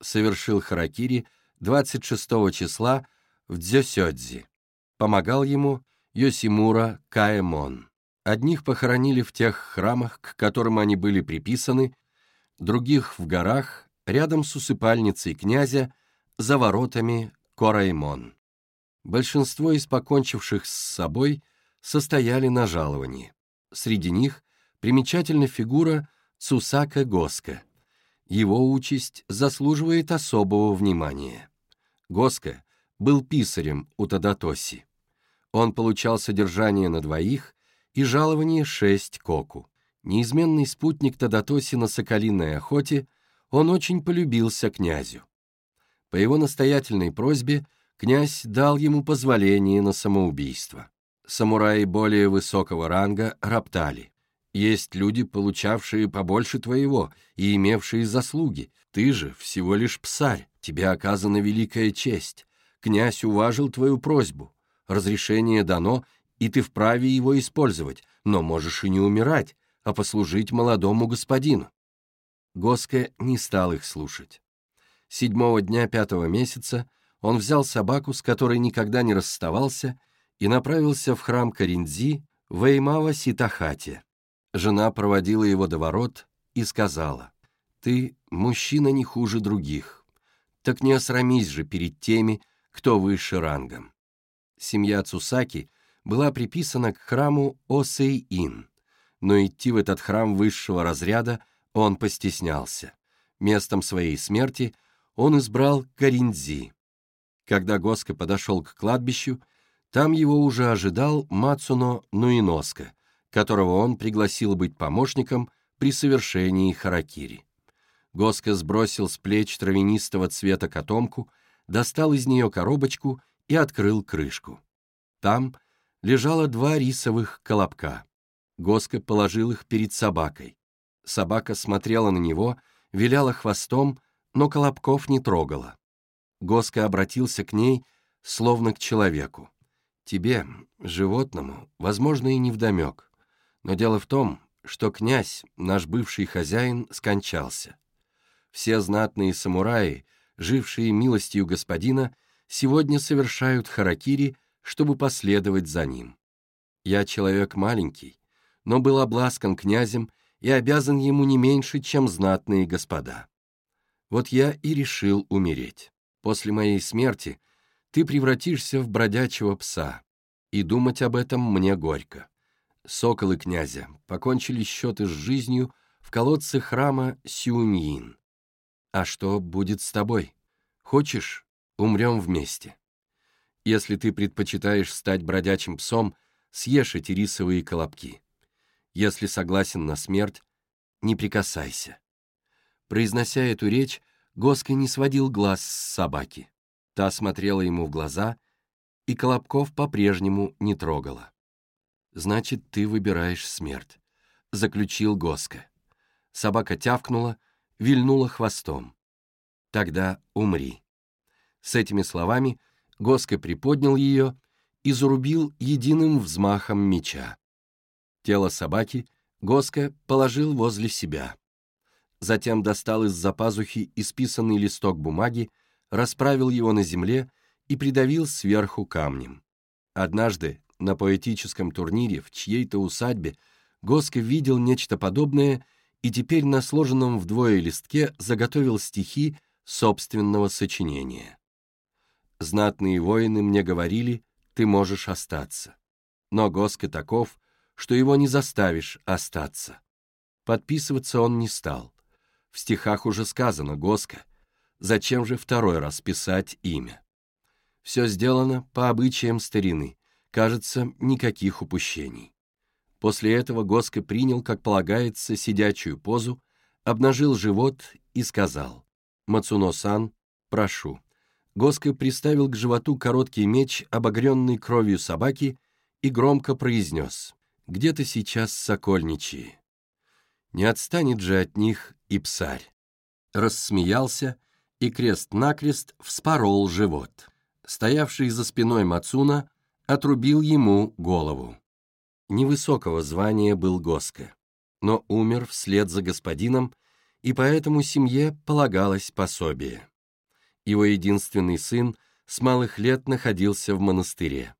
Совершил харакири 26 числа в Дзёсёдзи. Помогал ему Йосимура Каэмон. Одних похоронили в тех храмах, к которым они были приписаны, других в горах, рядом с усыпальницей князя, за воротами Кораймон. Большинство из покончивших с собой состояли на жаловании. Среди них примечательна фигура Цусака Госка. Его участь заслуживает особого внимания. Госка был писарем у Тадатоси. Он получал содержание на двоих и жалование шесть коку. Неизменный спутник Тадатоси на соколиной охоте, он очень полюбился князю. По его настоятельной просьбе князь дал ему позволение на самоубийство. Самураи более высокого ранга роптали. Есть люди, получавшие побольше твоего и имевшие заслуги. Ты же всего лишь псарь, тебе оказана великая честь. Князь уважил твою просьбу. Разрешение дано, и ты вправе его использовать, но можешь и не умирать, а послужить молодому господину. Госка не стал их слушать. Седьмого дня пятого месяца он взял собаку, с которой никогда не расставался, и направился в храм Кариндзи в Эймава Ситахате. Жена проводила его до ворот и сказала, «Ты мужчина не хуже других, так не осрамись же перед теми, кто выше рангом». Семья Цусаки была приписана к храму Осей-Ин, но идти в этот храм высшего разряда он постеснялся. Местом своей смерти он избрал Кариндзи. Когда Госка подошел к кладбищу, там его уже ожидал Мацуно Нуиноска, которого он пригласил быть помощником при совершении харакири. Госка сбросил с плеч травянистого цвета котомку, достал из нее коробочку и открыл крышку. Там лежало два рисовых колобка. Госка положил их перед собакой. Собака смотрела на него, виляла хвостом, но колобков не трогала. Госка обратился к ней, словно к человеку. «Тебе, животному, возможно, и невдомек. Но дело в том, что князь, наш бывший хозяин, скончался. Все знатные самураи, жившие милостью господина, сегодня совершают харакири, чтобы последовать за ним. Я человек маленький, но был обласкан князем и обязан ему не меньше, чем знатные господа. Вот я и решил умереть. После моей смерти ты превратишься в бродячего пса, и думать об этом мне горько. Соколы князя покончили счеты с жизнью в колодце храма Сюньин. А что будет с тобой? Хочешь, умрем вместе. Если ты предпочитаешь стать бродячим псом, съешь эти рисовые колобки. Если согласен на смерть, не прикасайся. Произнося эту речь, Госка не сводил глаз с собаки. Та смотрела ему в глаза, и Колобков по-прежнему не трогала. «Значит, ты выбираешь смерть», — заключил Госка. Собака тявкнула, вильнула хвостом. «Тогда умри». С этими словами Госка приподнял ее и зарубил единым взмахом меча. Тело собаки Госка положил возле себя затем достал из-за пазухи исписанный листок бумаги, расправил его на земле и придавил сверху камнем. Однажды, На поэтическом турнире в чьей-то усадьбе Госка видел нечто подобное и теперь на сложенном вдвое листке заготовил стихи собственного сочинения. Знатные воины мне говорили, ты можешь остаться. Но Госка таков, что его не заставишь остаться. Подписываться он не стал. В стихах уже сказано «Госка», зачем же второй раз писать имя? Все сделано по обычаям старины, кажется, никаких упущений. После этого Госка принял, как полагается, сидячую позу, обнажил живот и сказал «Мацуно-сан, прошу». Госка приставил к животу короткий меч, обогренный кровью собаки, и громко произнес «Где ты сейчас, сокольничьи?» Не отстанет же от них и псарь. Рассмеялся, и крест-накрест вспорол живот. Стоявший за спиной Мацуна отрубил ему голову. Невысокого звания был Госка, но умер вслед за господином, и поэтому семье полагалось пособие. Его единственный сын с малых лет находился в монастыре.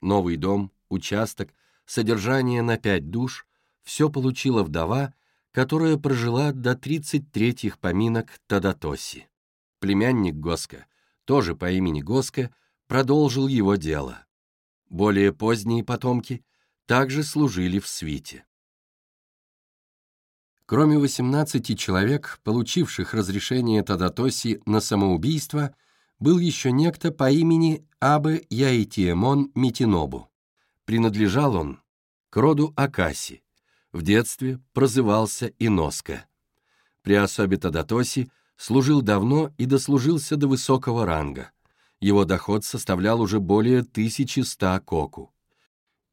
Новый дом, участок, содержание на пять душ — все получила вдова, которая прожила до 33-х поминок Тадатоси. Племянник Госка, тоже по имени Госка, продолжил его дело. Более поздние потомки также служили в свите. Кроме 18 человек, получивших разрешение Тадатоси на самоубийство, был еще некто по имени Абе Яитиемон Митинобу. Принадлежал он к роду Акаси. В детстве прозывался Иноска. При особе Тадатоси служил давно и дослужился до высокого ранга. Его доход составлял уже более 1100 коку.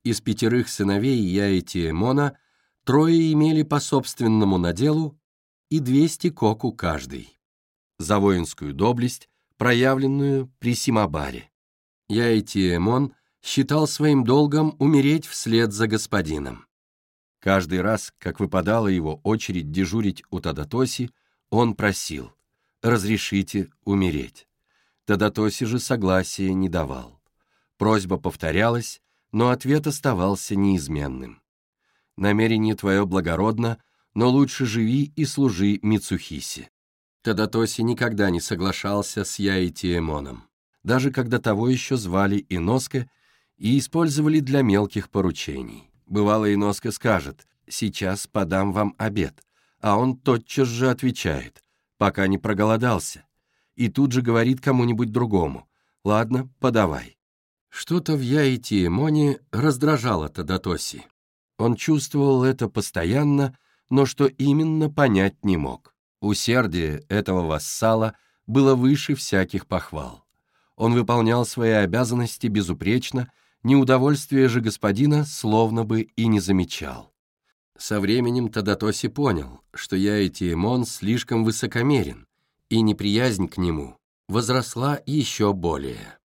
Из пятерых сыновей Яитиемона Трое имели по собственному наделу и 200 коку каждый. За воинскую доблесть, проявленную при Симабаре. Яйтиэмон считал своим долгом умереть вслед за господином. Каждый раз, как выпадала его очередь дежурить у Тадатоси, он просил «разрешите умереть». Тадатоси же согласия не давал. Просьба повторялась, но ответ оставался неизменным намерение твое благородно, но лучше живи и служи Мицухиси». Тадатоси никогда не соглашался с Яитиэмоном, даже когда того еще звали Иноска и использовали для мелких поручений. Бывало, Иноска скажет «сейчас подам вам обед», а он тотчас же отвечает «пока не проголодался», и тут же говорит кому-нибудь другому «ладно, подавай». Что-то в Яитиэмоне раздражало Тадатоси. Он чувствовал это постоянно, но что именно понять не мог. Усердие этого вассала было выше всяких похвал. Он выполнял свои обязанности безупречно, неудовольствие же господина словно бы и не замечал. Со временем Тадатоси понял, что я и Тиемон слишком высокомерен, и неприязнь к нему возросла еще более.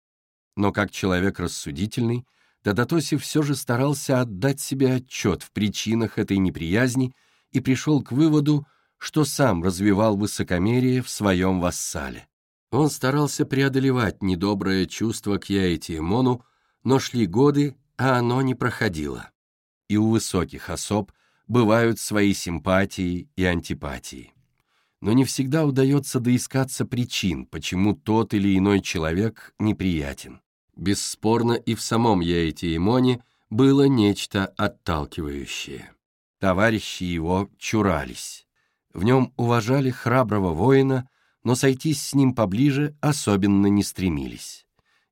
Но как человек рассудительный, Тадатоси все же старался отдать себе отчет в причинах этой неприязни и пришел к выводу, что сам развивал высокомерие в своем вассале. Он старался преодолевать недоброе чувство к Яэтиемону, но шли годы, а оно не проходило. И у высоких особ бывают свои симпатии и антипатии. Но не всегда удается доискаться причин, почему тот или иной человек неприятен. Бесспорно, и в самом Яэти было нечто отталкивающее. Товарищи его чурались. В нем уважали храброго воина, но сойтись с ним поближе особенно не стремились.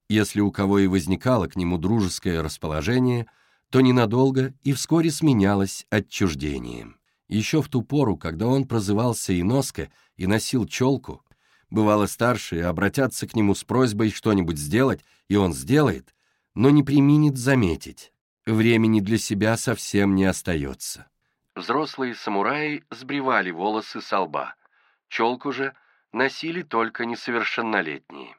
Если у кого и возникало к нему дружеское расположение, то ненадолго и вскоре сменялось отчуждением. Еще в ту пору, когда он прозывался Иноско и носил челку, Бывало, старшие обратятся к нему с просьбой что-нибудь сделать, и он сделает, но не применит заметить. Времени для себя совсем не остается. Взрослые самураи сбривали волосы со лба. Челку же носили только несовершеннолетние.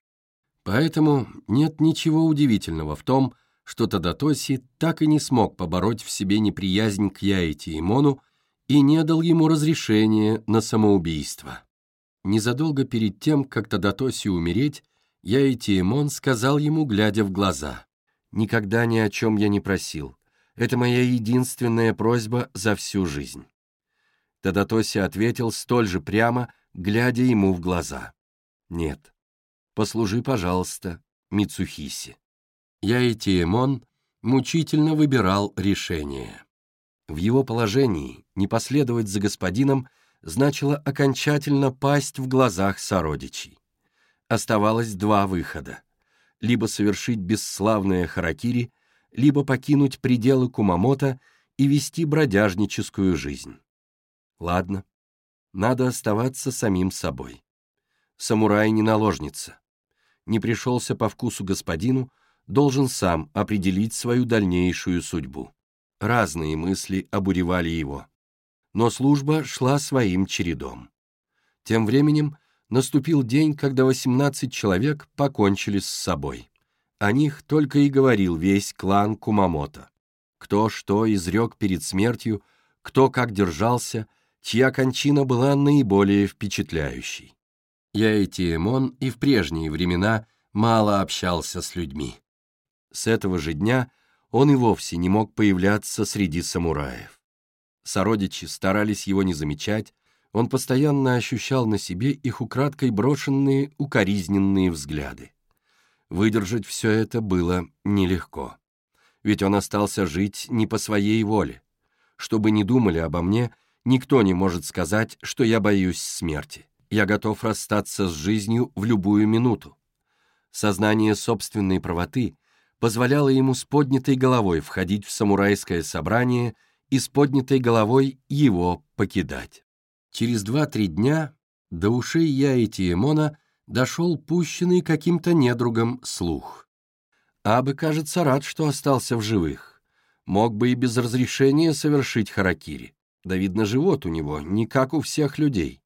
Поэтому нет ничего удивительного в том, что Тадатоси так и не смог побороть в себе неприязнь к Яити и Мону и не дал ему разрешения на самоубийство. Незадолго перед тем, как Тадатоси умереть, я и Тиемон сказал ему, глядя в глаза, Никогда ни о чем я не просил. Это моя единственная просьба за всю жизнь. Тадатоси ответил столь же прямо, глядя ему в глаза. «Нет, послужи, пожалуйста, Мицухиси». Я и Тиемон мучительно выбирал решение. В его положении не последовать за господином значило окончательно пасть в глазах сородичей. Оставалось два выхода — либо совершить бесславное харакири, либо покинуть пределы Кумамото и вести бродяжническую жизнь. Ладно, надо оставаться самим собой. Самурай не наложница. Не пришелся по вкусу господину, должен сам определить свою дальнейшую судьбу. Разные мысли обуревали его. Но служба шла своим чередом. Тем временем наступил день, когда 18 человек покончили с собой. О них только и говорил весь клан Кумамото. Кто что изрек перед смертью, кто как держался, чья кончина была наиболее впечатляющей. Я и Тиемон и в прежние времена мало общался с людьми. С этого же дня он и вовсе не мог появляться среди самураев. Сородичи старались его не замечать, он постоянно ощущал на себе их украдкой брошенные укоризненные взгляды. Выдержать все это было нелегко. Ведь он остался жить не по своей воле. Чтобы не думали обо мне, никто не может сказать, что я боюсь смерти. Я готов расстаться с жизнью в любую минуту. Сознание собственной правоты позволяло ему с поднятой головой входить в самурайское собрание и с поднятой головой его покидать. Через два-три дня до ушей я и Тиемона дошел пущенный каким-то недругом слух. Абы, кажется, рад, что остался в живых. Мог бы и без разрешения совершить харакири. Да, видно, живот у него не как у всех людей.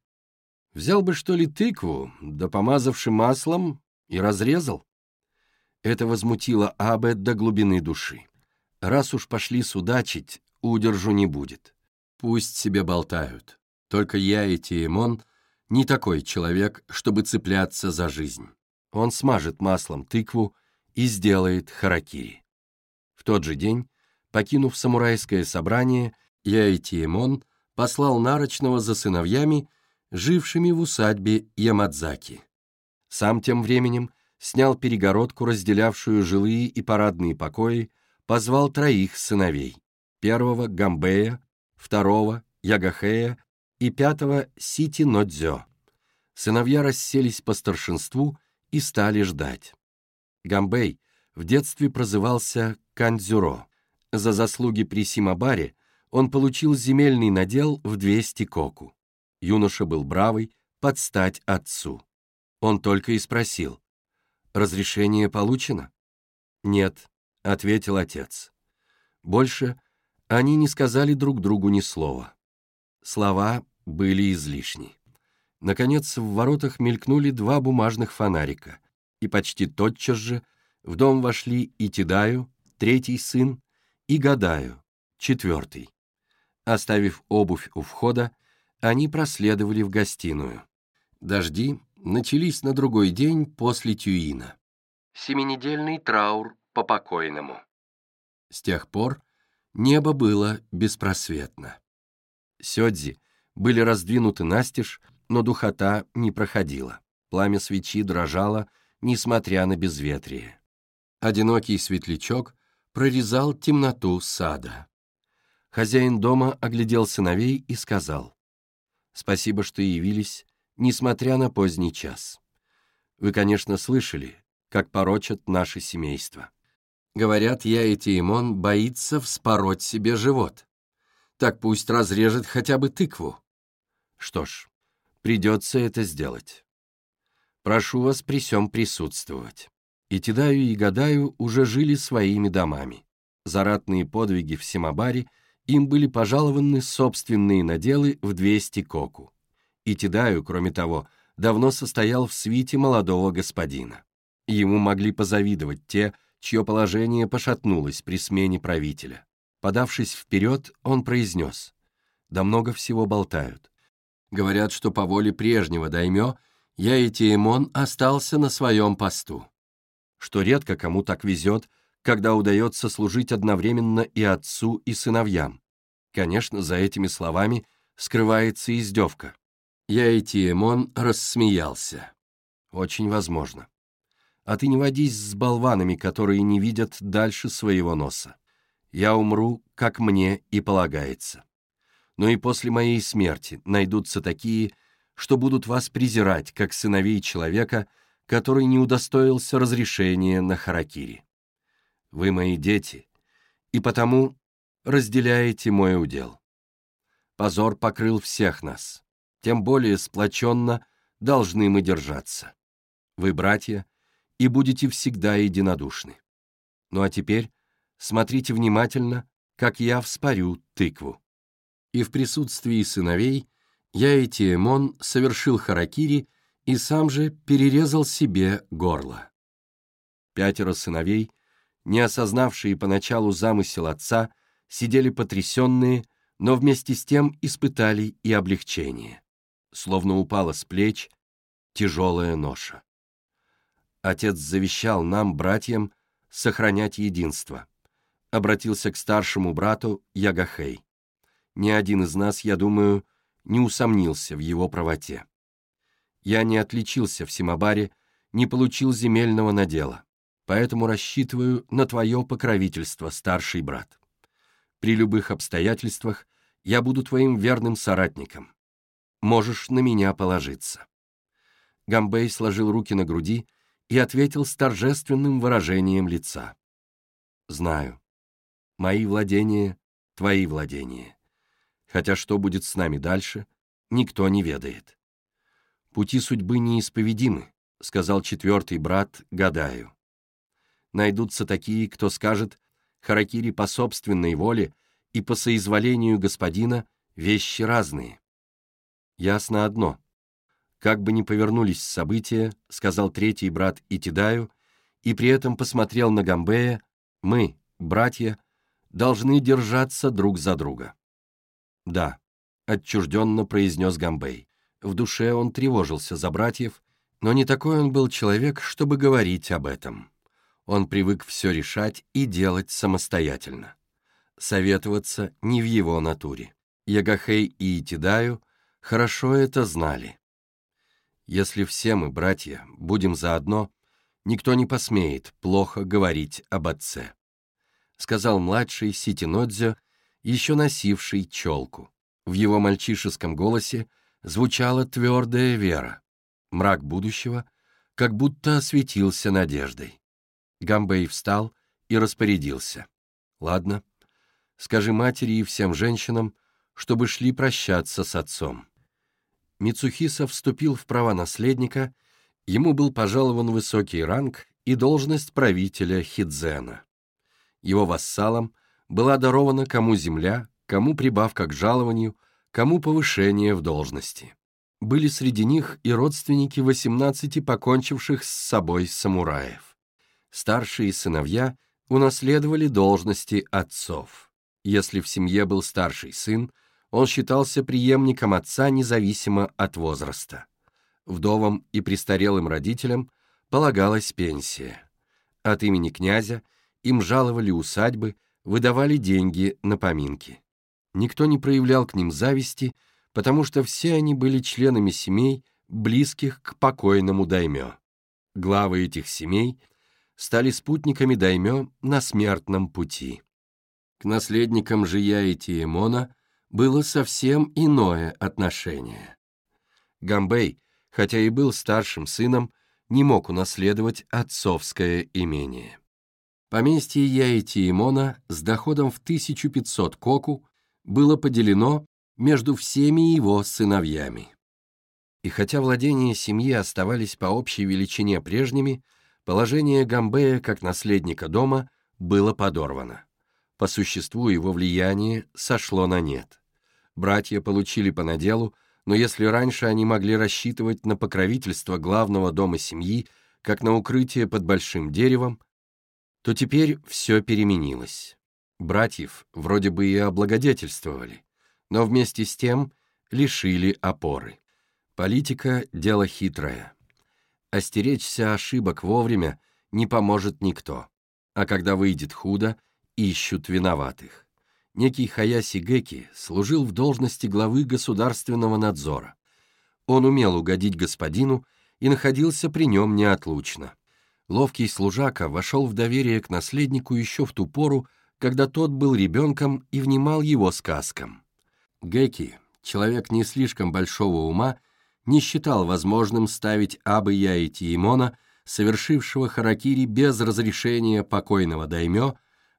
Взял бы, что ли, тыкву, да помазавши маслом, и разрезал. Это возмутило Абе до глубины души. Раз уж пошли судачить, удержу не будет. Пусть себе болтают. Только я и Тиемон не такой человек, чтобы цепляться за жизнь. Он смажет маслом тыкву и сделает харакири. В тот же день, покинув самурайское собрание, я и Тиемон послал Нарочного за сыновьями, жившими в усадьбе Ямадзаки. Сам тем временем снял перегородку, разделявшую жилые и парадные покои, позвал троих сыновей. Первого — Гамбея, второго — Ягахея и пятого — Сити Нодзё. Сыновья расселись по старшинству и стали ждать. Гамбей в детстве прозывался Кандзюро. За заслуги при Симабаре он получил земельный надел в 200 коку. Юноша был бравый, под стать отцу. Он только и спросил, «Разрешение получено?» «Нет», — ответил отец. Больше они не сказали друг другу ни слова. Слова были излишни. Наконец, в воротах мелькнули два бумажных фонарика, и почти тотчас же в дом вошли и Тидаю, третий сын, и Гадаю, четвертый. Оставив обувь у входа, они проследовали в гостиную. Дожди начались на другой день после Тюина. Семинедельный траур по покойному. С тех пор небо было беспросветно. Сёдзи были раздвинуты настежь, но духота не проходила. Пламя свечи дрожало, несмотря на безветрие. Одинокий светлячок прорезал темноту сада. Хозяин дома оглядел сыновей и сказал, «Спасибо, что явились, несмотря на поздний час. Вы, конечно, слышали, как порочат наше семейство. Говорят, я и Тиемон боится вспороть себе живот. Так пусть разрежет хотя бы тыкву. Что ж, придется это сделать. Прошу вас при всем присутствовать. И Тидаю и Гадаю уже жили своими домами. За ратные подвиги в Симабаре им были пожалованы собственные наделы в 200 коку. И Тидаю, кроме того, давно состоял в свите молодого господина. Ему могли позавидовать те, чье положение пошатнулось при смене правителя. Подавшись вперед, он произнес, «Да много всего болтают. Говорят, что по воле прежнего даймё я и Тиемон остался на своем посту. Что редко кому так везет, когда удается служить одновременно и отцу, и сыновьям. Конечно, за этими словами скрывается издевка. Я и Тиемон рассмеялся. Очень возможно. А ты не водись с болванами, которые не видят дальше своего носа. Я умру, как мне и полагается. Но и после моей смерти найдутся такие, что будут вас презирать, как сыновей человека, который не удостоился разрешения на Харакири. Вы мои дети, и потому разделяете мой удел. Позор покрыл всех нас, тем более сплоченно должны мы держаться. Вы братья, и будете всегда единодушны. Ну а теперь смотрите внимательно, как я вспорю тыкву. И в присутствии сыновей я и Тиемон совершил харакири и сам же перерезал себе горло. Пятеро сыновей, не осознавшие поначалу замысел отца, сидели потрясенные, но вместе с тем испытали и облегчение. Словно упала с плеч тяжелая ноша. Отец завещал нам, братьям, сохранять единство. Обратился к старшему брату Ягахей. Ни один из нас, я думаю, не усомнился в его правоте. Я не отличился в Симабаре, не получил земельного надела, поэтому рассчитываю на твое покровительство, старший брат. При любых обстоятельствах я буду твоим верным соратником. Можешь на меня положиться». Гамбей сложил руки на груди и ответил с торжественным выражением лица. «Знаю. Мои владения — твои владения. Хотя что будет с нами дальше, никто не ведает. Пути судьбы неисповедимы», — сказал четвертый брат Гадаю. «Найдутся такие, кто скажет, харакири по собственной воле и по соизволению господина вещи разные. Ясно одно. Как бы ни повернулись события, сказал третий брат Итидаю, и при этом посмотрел на Гамбея, мы, братья, должны держаться друг за друга. Да, отчужденно произнес Гамбей. В душе он тревожился за братьев, но не такой он был человек, чтобы говорить об этом. Он привык все решать и делать самостоятельно. Советоваться не в его натуре. Ягахей и Итидаю хорошо это знали. Если все мы, братья, будем заодно, никто не посмеет плохо говорить об отце, сказал младший Ситинодзё, еще носивший челку. В его мальчишеском голосе звучала твердая вера. Мрак будущего как будто осветился надеждой. Гамбей встал и распорядился. «Ладно, скажи матери и всем женщинам, чтобы шли прощаться с отцом». Мицухиса вступил в права наследника, ему был пожалован высокий ранг и должность правителя Хидзена. Его вассалам была дарована кому земля, кому прибавка к жалованию, кому повышение в должности. Были среди них и родственники 18 покончивших с собой самураев старшие сыновья унаследовали должности отцов. Если в семье был старший сын, он считался преемником отца независимо от возраста. Вдовам и престарелым родителям полагалась пенсия. От имени князя им жаловали усадьбы, выдавали деньги на поминки. Никто не проявлял к ним зависти, потому что все они были членами семей, близких к покойному даймё. Главы этих семей – стали спутниками даймё на смертном пути. К наследникам Жия и Тиемона было совсем иное отношение. Гамбей, хотя и был старшим сыном, не мог унаследовать отцовское имение. Поместье Яити-Имона с доходом в 1500 коку было поделено между всеми его сыновьями. И хотя владения семьи оставались по общей величине прежними, Положение Гамбея как наследника дома было подорвано. По существу его влияние сошло на нет. Братья получили по наделу, но если раньше они могли рассчитывать на покровительство главного дома семьи, как на укрытие под большим деревом, то теперь все переменилось. Братьев вроде бы и облагодетельствовали, но вместе с тем лишили опоры. Политика — дело хитрое. Остеречься ошибок вовремя не поможет никто. а когда выйдет худо, ищут виноватых. Некий Хаяси Геки служил в должности главы государственного надзора. Он умел угодить господину и находился при нем неотлучно. Ловкий служака вошел в доверие к наследнику еще в ту пору, когда тот был ребенком и внимал его сказкам. Геки, человек не слишком большого ума, не считал возможным ставить Абы Яи Тиемона, совершившего харакири без разрешения покойного даймё,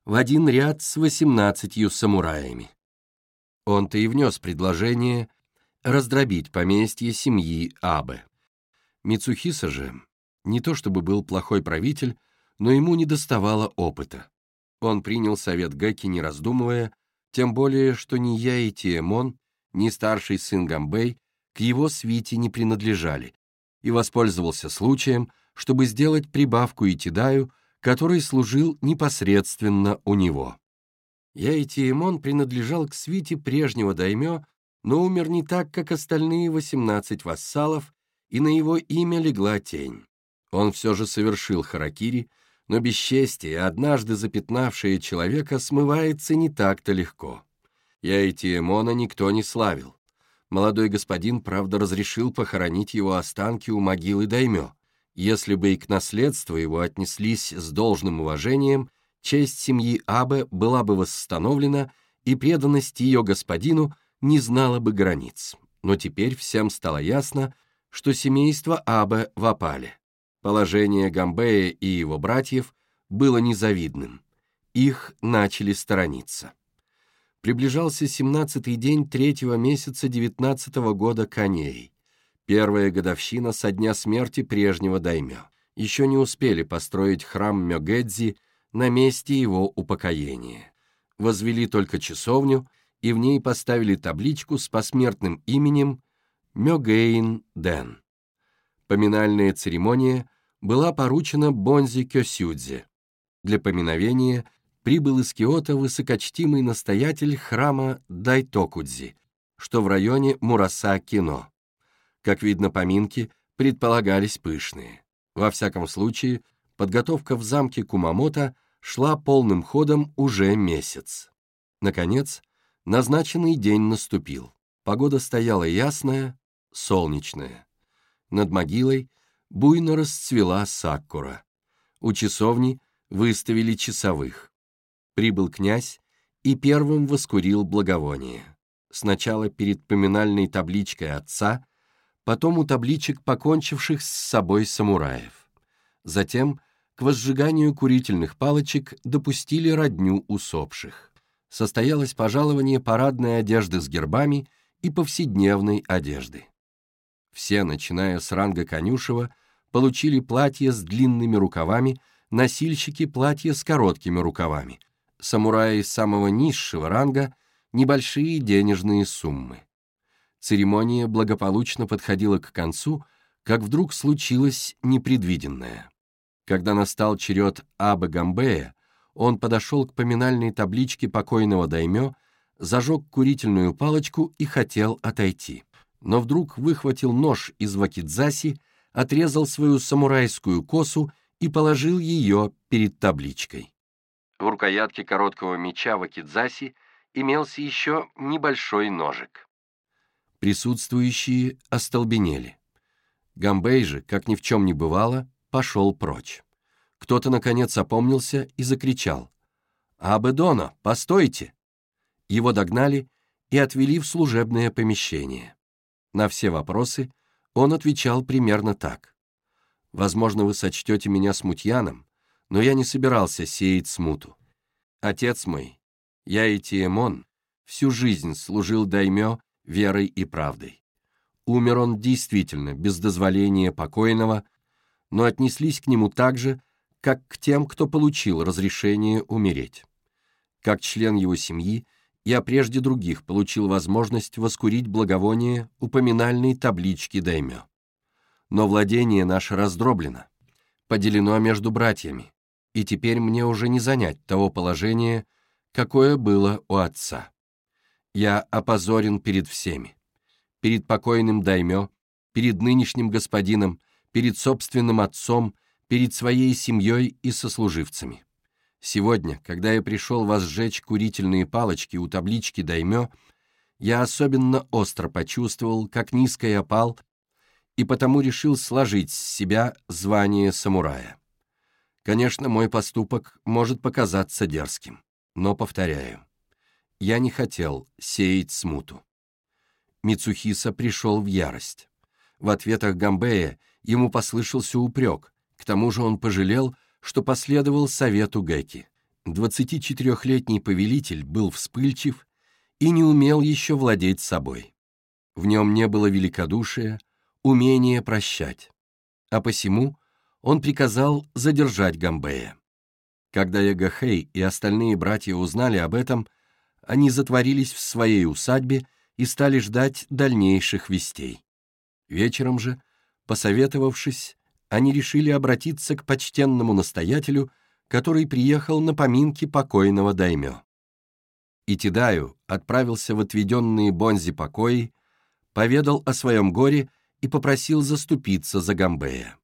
в один ряд с восемнадцатью самураями. Он-то и внес предложение раздробить поместье семьи Абы. Мицухиса же не то чтобы был плохой правитель, но ему не доставало опыта. Он принял совет Гэки, не раздумывая, тем более, что ни я и Тиемон, ни старший сын Гамбей к его свите не принадлежали, и воспользовался случаем, чтобы сделать прибавку Итидаю, который служил непосредственно у него. Я и Тиемон принадлежал к свите прежнего даймё, но умер не так, как остальные 18 вассалов, и на его имя легла тень. Он все же совершил харакири, но бесчестие, однажды запятнавшее человека, смывается не так-то легко. Я и Тиемона никто не славил. Молодой господин, правда, разрешил похоронить его останки у могилы Даймё. Если бы и к наследству его отнеслись с должным уважением, честь семьи Абе была бы восстановлена, и преданность ее господину не знала бы границ. Но теперь всем стало ясно, что семейство Абе в опале. Положение Гамбея и его братьев было незавидным. Их начали сторониться. Приближался семнадцатый день третьего месяца девятнадцатого года коней, первая годовщина со дня смерти прежнего даймё. Еще не успели построить храм Мёгэдзи на месте его упокоения. Возвели только часовню, и в ней поставили табличку с посмертным именем Мёгейн Дэн. Поминальная церемония была поручена Бонзи Кёсюдзе. Для поминовения прибыл из Киото высокочтимый настоятель храма Дайтокудзи, что в районе Мураса-Кино. Как видно, поминки предполагались пышные. Во всяком случае, подготовка в замке Кумамото шла полным ходом уже месяц. Наконец, назначенный день наступил. Погода стояла ясная, солнечная. Над могилой буйно расцвела саккура. У часовни выставили часовых. Прибыл князь и первым воскурил благовоние. Сначала перед поминальной табличкой отца, потом у табличек покончивших с собой самураев. Затем к возжиганию курительных палочек допустили родню усопших. Состоялось пожалование парадной одежды с гербами и повседневной одежды. Все, начиная с ранга конюшева, получили платья с длинными рукавами, носильщики — платья с короткими рукавами, самураи самого низшего ранга — небольшие денежные суммы. Церемония благополучно подходила к концу, как вдруг случилось непредвиденное. Когда настал черед Аба Гамбея, он подошел к поминальной табличке покойного даймё, зажег курительную палочку и хотел отойти но вдруг выхватил нож из вакидзаси, отрезал свою самурайскую косу и положил ее перед табличкой. В рукоятке короткого меча вакидзаси имелся еще небольшой ножик. Присутствующие остолбенели. Гамбей же, как ни в чем не бывало, пошел прочь. Кто-то, наконец, опомнился и закричал. «Абедона, постойте!» Его догнали и отвели в служебное помещение. На все вопросы он отвечал примерно так. «Возможно, вы сочтете меня смутьяном, но я не собирался сеять смуту. Отец мой, я и Тиемон, всю жизнь служил даймё верой и правдой. Умер он действительно без дозволения покойного, но отнеслись к нему так же, как к тем, кто получил разрешение умереть. Как член его семьи, я прежде других получил возможность воскурить благовоние упоминальной таблички Даймё. Но владение наше раздроблено, поделено между братьями, и теперь мне уже не занять того положения, какое было у отца. Я опозорен перед всеми, перед покойным Даймё, перед нынешним господином, перед собственным отцом, перед своей семьей и сослуживцами. Сегодня, когда я пришел вас сжечь курительные палочки у таблички «Даймё», я особенно остро почувствовал, как низко я пал, и потому решил сложить с себя звание самурая. Конечно, мой поступок может показаться дерзким, но, повторяю, я не хотел сеять смуту. Мицухиса пришел в ярость. В ответах Гамбея ему послышался упрек, к тому же он пожалел, что последовал совету Гэки. 24-летний повелитель был вспыльчив и не умел еще владеть собой. В нем не было великодушия, умения прощать. А посему он приказал задержать Гамбея. Когда Ягахей и остальные братья узнали об этом, они затворились в своей усадьбе и стали ждать дальнейших вестей. Вечером же, посоветовавшись, они решили обратиться к почтенному настоятелю, который приехал на поминки покойного даймё. Итидаю отправился в отведенные Бонзи покои, поведал о своем горе и попросил заступиться за Гамбея.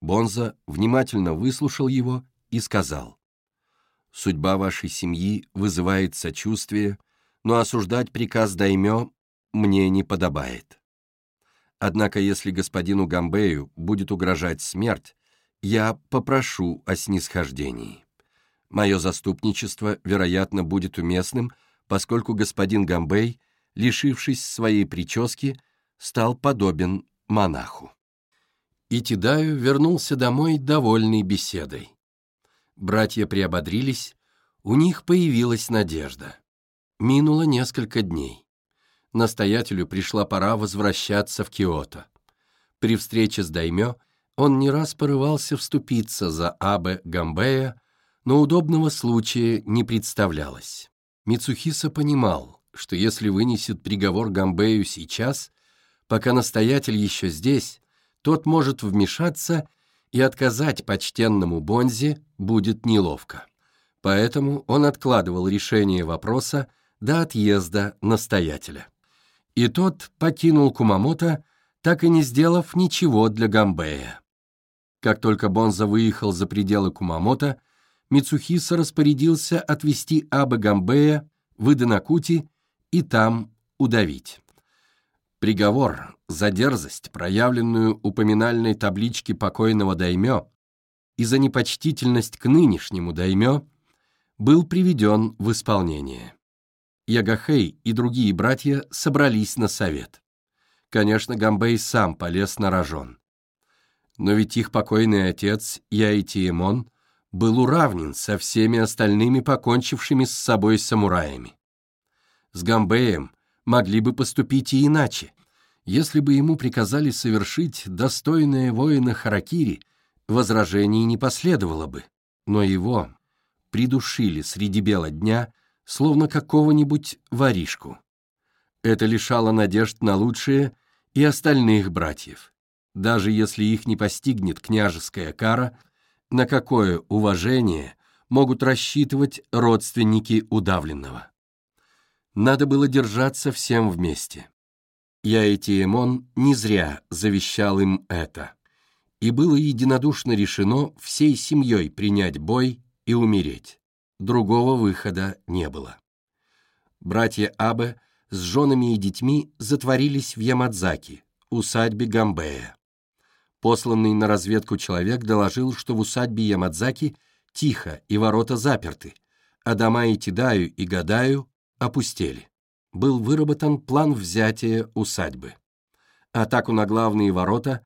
Бонза внимательно выслушал его и сказал, «Судьба вашей семьи вызывает сочувствие, но осуждать приказ даймё мне не подобает. Однако если господину Гамбею будет угрожать смерть, я попрошу о снисхождении. Мое заступничество, вероятно, будет уместным, поскольку господин Гамбей, лишившись своей прически, стал подобен монаху. Итидаю вернулся домой довольный беседой. Братья приободрились, у них появилась надежда. Минуло несколько дней настоятелю пришла пора возвращаться в Киото. При встрече с Даймё он не раз порывался вступиться за Абе Гамбея, но удобного случая не представлялось. Мицухиса понимал, что если вынесет приговор Гамбею сейчас, пока настоятель еще здесь, тот может вмешаться и отказать почтенному Бонзе будет неловко. Поэтому он откладывал решение вопроса до отъезда настоятеля и тот покинул Кумамото, так и не сделав ничего для Гамбея. Как только Бонза выехал за пределы Кумамото, Мицухиса распорядился отвезти Абы Гамбея в Иданакути и там удавить. Приговор за дерзость, проявленную у поминальной таблички покойного даймё, и за непочтительность к нынешнему даймё, был приведен в исполнение. Ягахей и другие братья собрались на совет. Конечно, Гамбей сам полез на рожон. Но ведь их покойный отец, Яитиемон, был уравнен со всеми остальными покончившими с собой самураями. С Гамбеем могли бы поступить и иначе. Если бы ему приказали совершить достойное воина Харакири, возражений не последовало бы. Но его придушили среди бела дня словно какого-нибудь воришку. Это лишало надежд на лучшее и остальных братьев. Даже если их не постигнет княжеская кара, на какое уважение могут рассчитывать родственники удавленного. Надо было держаться всем вместе. Я и Тиемон не зря завещал им это, и было единодушно решено всей семьей принять бой и умереть. Другого выхода не было. Братья Абе с женами и детьми затворились в Ямадзаки, усадьбе Гамбея. Посланный на разведку человек доложил, что в усадьбе Ямадзаки тихо и ворота заперты, а дома Итидаю и Гадаю опустели. Был выработан план взятия усадьбы. Атаку на главные ворота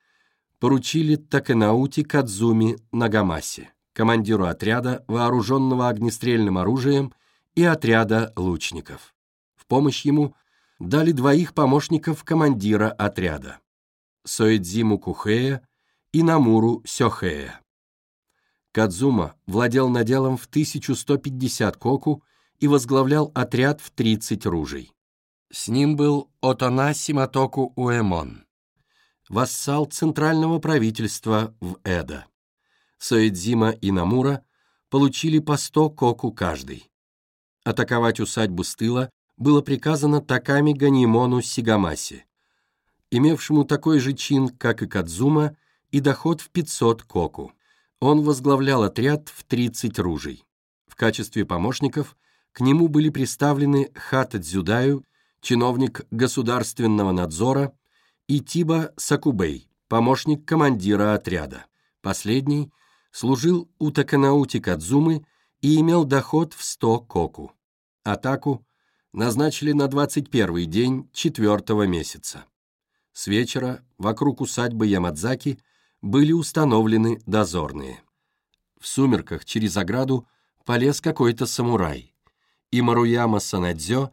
поручили Такенаути Кадзуми Нагамаси командиру отряда, вооруженного огнестрельным оружием, и отряда лучников. В помощь ему дали двоих помощников командира отряда – Соэдзиму Кухея и Намуру Сёхея. Кадзума владел наделом в 1150 коку и возглавлял отряд в 30 ружей. С ним был Отона Симатоку Уэмон, вассал центрального правительства в Эдо. Соэдзима и Намура получили по 100 коку каждый. Атаковать усадьбу с тыла было приказано Таками Ганимону Сигамаси, имевшему такой же чин, как и Кадзума, и доход в 500 коку. Он возглавлял отряд в 30 ружей. В качестве помощников к нему были представлены Хата Дзюдаю, чиновник государственного надзора, и Тиба Сакубей, помощник командира отряда. Последний служил у Таканаути Кадзумы и имел доход в 100 коку. Атаку назначили на 21 день четвертого месяца. С вечера вокруг усадьбы Ямадзаки были установлены дозорные. В сумерках через ограду полез какой-то самурай, и Маруяма Санадзё,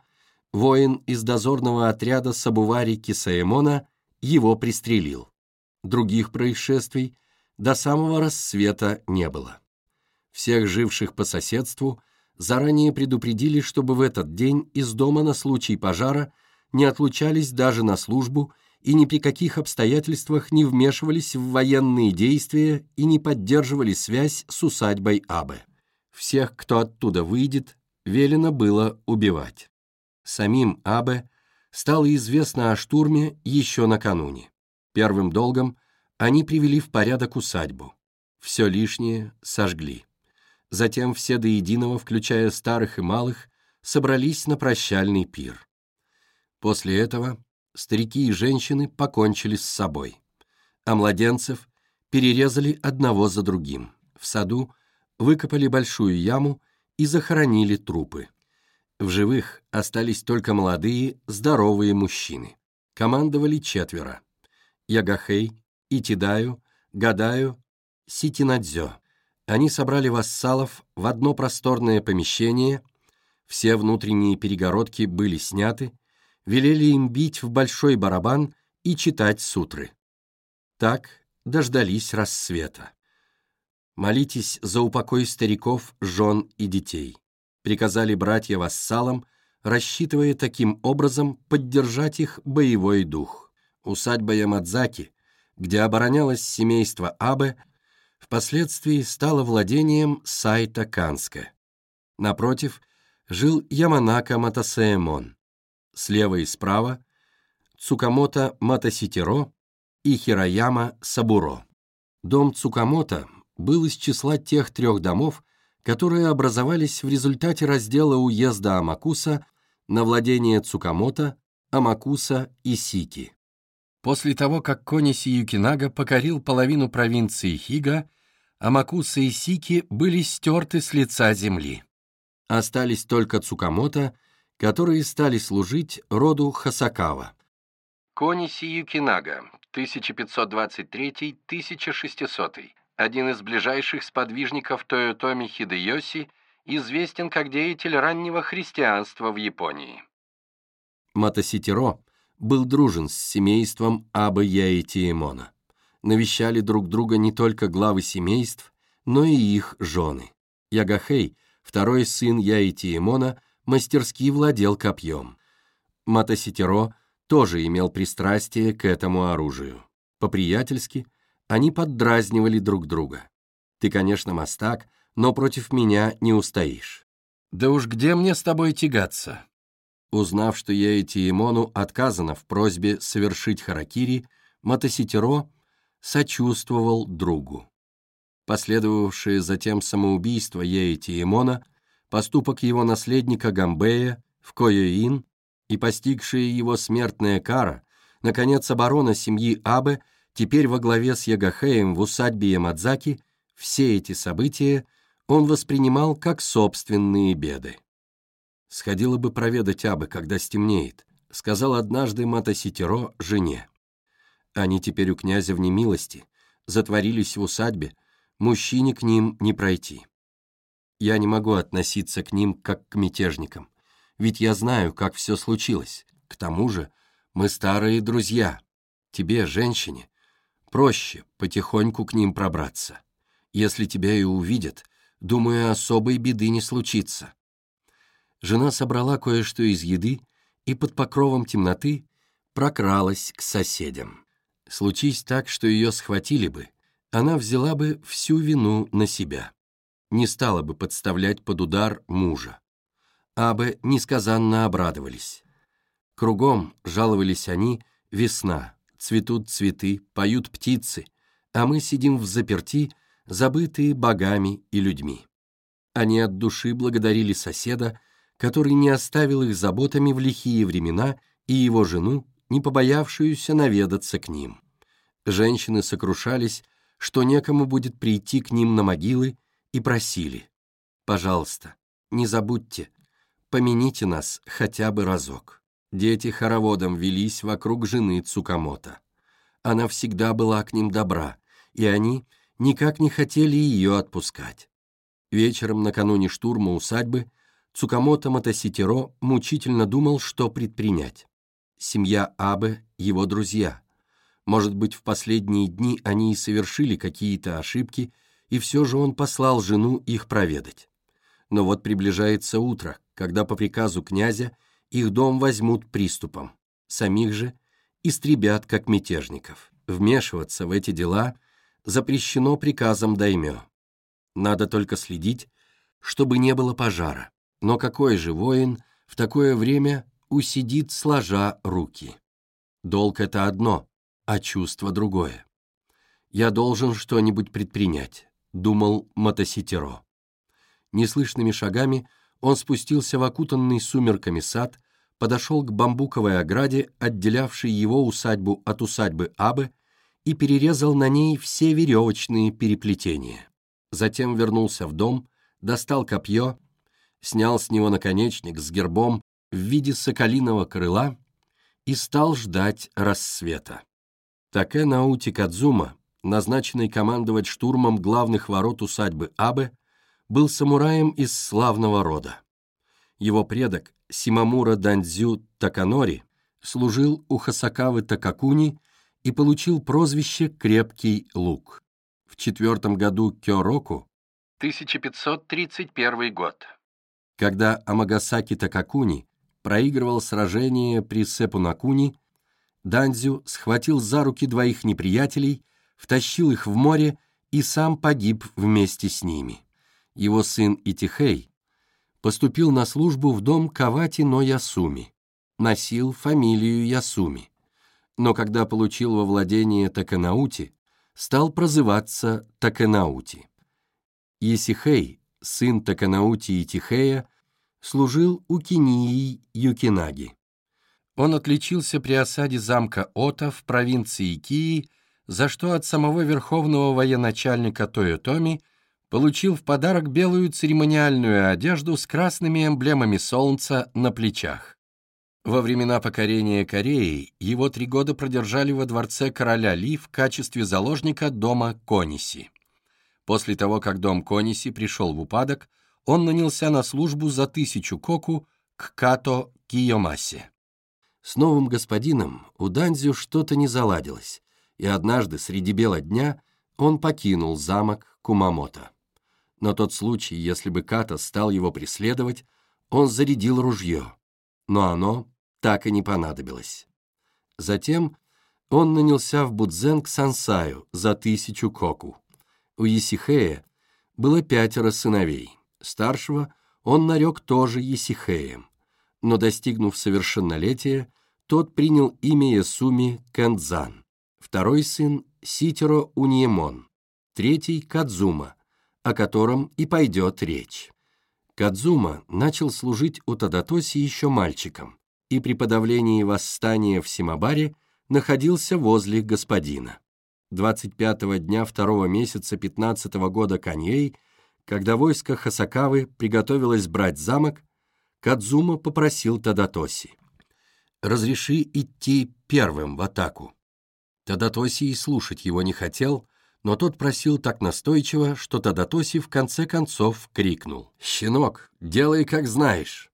воин из дозорного отряда Сабувари Кисаэмона, его пристрелил. Других происшествий до самого рассвета не было. Всех живших по соседству заранее предупредили, чтобы в этот день из дома на случай пожара не отлучались даже на службу и ни при каких обстоятельствах не вмешивались в военные действия и не поддерживали связь с усадьбой Абе. Всех, кто оттуда выйдет, велено было убивать. Самим Абе стало известно о штурме еще накануне. Первым долгом они привели в порядок усадьбу. Все лишнее сожгли. Затем все до единого, включая старых и малых, собрались на прощальный пир. После этого старики и женщины покончили с собой, а младенцев перерезали одного за другим. В саду выкопали большую яму и захоронили трупы. В живых остались только молодые, здоровые мужчины. Командовали четверо. Ягахей, Итидаю, Гадаю, Ситинадзё. Они собрали вассалов в одно просторное помещение, все внутренние перегородки были сняты, велели им бить в большой барабан и читать сутры. Так дождались рассвета. Молитесь за упокой стариков, жен и детей приказали братья-вассалам, рассчитывая таким образом поддержать их боевой дух. Усадьба Ямадзаки, где оборонялось семейство Абе, впоследствии стала владением Сайта Канска. Напротив жил Яманака Матасеэмон. Слева и справа Цукамото Матаситеро и Хирояма Сабуро. Дом Цукамото был из числа тех трех домов, которые образовались в результате раздела уезда Амакуса на владение Цукамото, Амакуса и Сики. После того, как Кониси Юкинага покорил половину провинции Хига, Амакуса и Сики были стерты с лица земли. Остались только Цукамото, которые стали служить роду Хасакава. Кониси Юкинага, 1523-1600 один из ближайших сподвижников Тойотоми Хидеоси, известен как деятель раннего христианства в Японии. Матаситеро был дружен с семейством Абы Яитиемона. Навещали друг друга не только главы семейств, но и их жены. Ягахей, второй сын Яитиемона, мастерски владел копьем. Матаситеро тоже имел пристрастие к этому оружию. По-приятельски – они поддразнивали друг друга. «Ты, конечно, мастак, но против меня не устоишь». «Да уж где мне с тобой тягаться?» Узнав, что я Тиемону отказано в просьбе совершить харакири, Матаситеро сочувствовал другу. Последовавшее затем самоубийство Ейтиемона, поступок его наследника Гамбея в Койоин и постигшая его смертная кара, наконец, оборона семьи Абе Теперь во главе с Ягахеем в усадьбе Ямадзаки все эти события он воспринимал как собственные беды. «Сходила бы проведать Абы, когда стемнеет», — сказал однажды Матаситеро жене. «Они теперь у князя в немилости, затворились в усадьбе, мужчине к ним не пройти. Я не могу относиться к ним как к мятежникам, ведь я знаю, как все случилось. К тому же мы старые друзья. Тебе, женщине, Проще потихоньку к ним пробраться. Если тебя и увидят, думаю, особой беды не случится. Жена собрала кое-что из еды и под покровом темноты прокралась к соседям. Случись так, что ее схватили бы, она взяла бы всю вину на себя. Не стала бы подставлять под удар мужа. Абы несказанно обрадовались. Кругом, жаловались они, весна, цветут цветы, поют птицы, а мы сидим в заперти, забытые богами и людьми. Они от души благодарили соседа, который не оставил их заботами в лихие времена, и его жену, не побоявшуюся наведаться к ним. Женщины сокрушались, что некому будет прийти к ним на могилы, и просили, «Пожалуйста, не забудьте, помяните нас хотя бы разок». Дети хороводом велись вокруг жены Цукамота. Она всегда была к ним добра, и они никак не хотели ее отпускать. Вечером накануне штурма усадьбы Цукамото Матаситеро мучительно думал, что предпринять. Семья Абе — его друзья. Может быть, в последние дни они и совершили какие-то ошибки, и все же он послал жену их проведать. Но вот приближается утро, когда по приказу князя их дом возьмут приступом, самих же истребят как мятежников. Вмешиваться в эти дела запрещено приказом даймё. Надо только следить, чтобы не было пожара. Но какой же воин в такое время усидит сложа руки? Долг — это одно, а чувство — другое. «Я должен что-нибудь предпринять», — думал Матаситеро. Неслышными шагами — он спустился в окутанный сумерками сад, подошел к бамбуковой ограде, отделявшей его усадьбу от усадьбы Абы, и перерезал на ней все веревочные переплетения. Затем вернулся в дом, достал копье, снял с него наконечник с гербом в виде соколиного крыла и стал ждать рассвета. Таке Наути Кадзума, назначенный командовать штурмом главных ворот усадьбы Абы, был самураем из славного рода. Его предок Симамура Дандзю Таканори служил у Хасакавы Такакуни и получил прозвище «Крепкий лук». В четвертом году Кёроку 1531 год. Когда Амагасаки Такакуни проигрывал сражение при Сепунакуни, Дандзю схватил за руки двоих неприятелей, втащил их в море и сам погиб вместе с ними его сын Итихей, поступил на службу в дом Кавати но Ясуми, носил фамилию Ясуми, но когда получил во владение Таканаути, стал прозываться Таканаути. Есихей, сын Таканаути Итихея, служил у Кинии Юкинаги. Он отличился при осаде замка Ота в провинции Кии, за что от самого верховного военачальника Тойотоми получил в подарок белую церемониальную одежду с красными эмблемами солнца на плечах. Во времена покорения Кореи его три года продержали во дворце короля Ли в качестве заложника дома Кониси. После того, как дом Кониси пришел в упадок, он нанялся на службу за тысячу коку к Като Киомасе. С новым господином у Данзю что-то не заладилось, и однажды среди бела дня он покинул замок Кумамото. На тот случай, если бы Ката стал его преследовать, он зарядил ружье, но оно так и не понадобилось. Затем он нанялся в Будзен к Сансаю за тысячу коку. У Есихея было пятеро сыновей. Старшего он нарек тоже Есихеем, но, достигнув совершеннолетия, тот принял имя Ясуми Кэндзан. Второй сын — Ситеро Уньемон, третий — Кадзума, о котором и пойдет речь. Кадзума начал служить у Тадатоси еще мальчиком и при подавлении восстания в Симабаре находился возле господина. 25-го дня второго месяца 15-го года Каньей, когда войско Хасакавы приготовилось брать замок, Кадзума попросил Тадатоси. «Разреши идти первым в атаку». Тадатоси и слушать его не хотел, но тот просил так настойчиво, что Тадатоси в конце концов крикнул «Щенок, делай как знаешь!»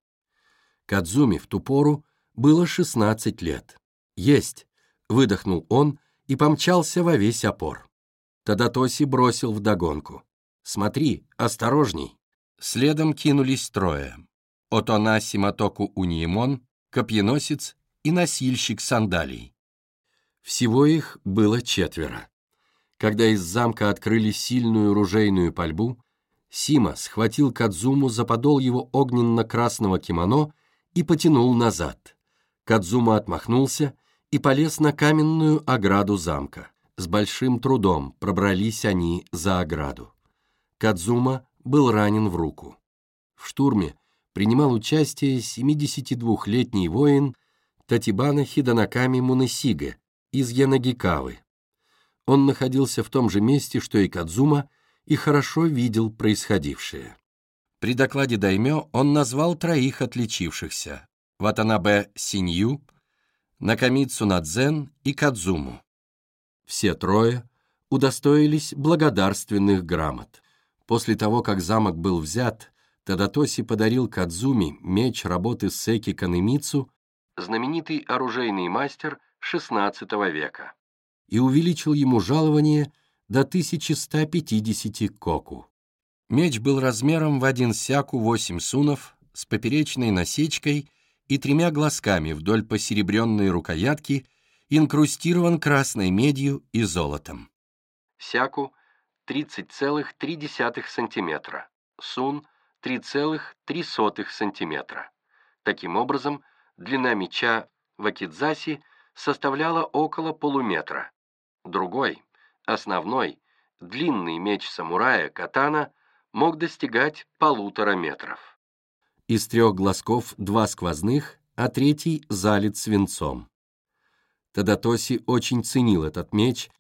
Кадзуми в ту пору было 16 лет. «Есть!» — выдохнул он и помчался во весь опор. Тадатоси бросил вдогонку. «Смотри, осторожней!» Следом кинулись трое. Отона Симатоку Униемон, копьеносец и носильщик сандалий. Всего их было четверо. Когда из замка открыли сильную ружейную пальбу, Сима схватил Кадзуму за подол его огненно-красного кимоно и потянул назад. Кадзума отмахнулся и полез на каменную ограду замка. С большим трудом пробрались они за ограду. Кадзума был ранен в руку. В штурме принимал участие 72-летний воин Татибана Хиданаками Мунесига из Янагикавы. Он находился в том же месте, что и Кадзума, и хорошо видел происходившее. При докладе Даймё он назвал троих отличившихся – Ватанабе Синью, Накамицу Надзен и Кадзуму. Все трое удостоились благодарственных грамот. После того, как замок был взят, Тадатоси подарил Кадзуми меч работы Секи Канемицу, знаменитый оружейный мастер XVI века, и увеличил ему жалование до 1150 коку. Меч был размером в один сяку 8 сунов с поперечной насечкой и тремя глазками вдоль посеребренной рукоятки, инкрустирован красной медью и золотом. Сяку 30,3 см, сун 3,3 см. Таким образом, длина меча в Акидзаси составляла около полуметра. Другой, основной, длинный меч самурая катана мог достигать полутора метров. Из трех глазков два сквозных, а третий залит свинцом. Тадатоси очень ценил этот меч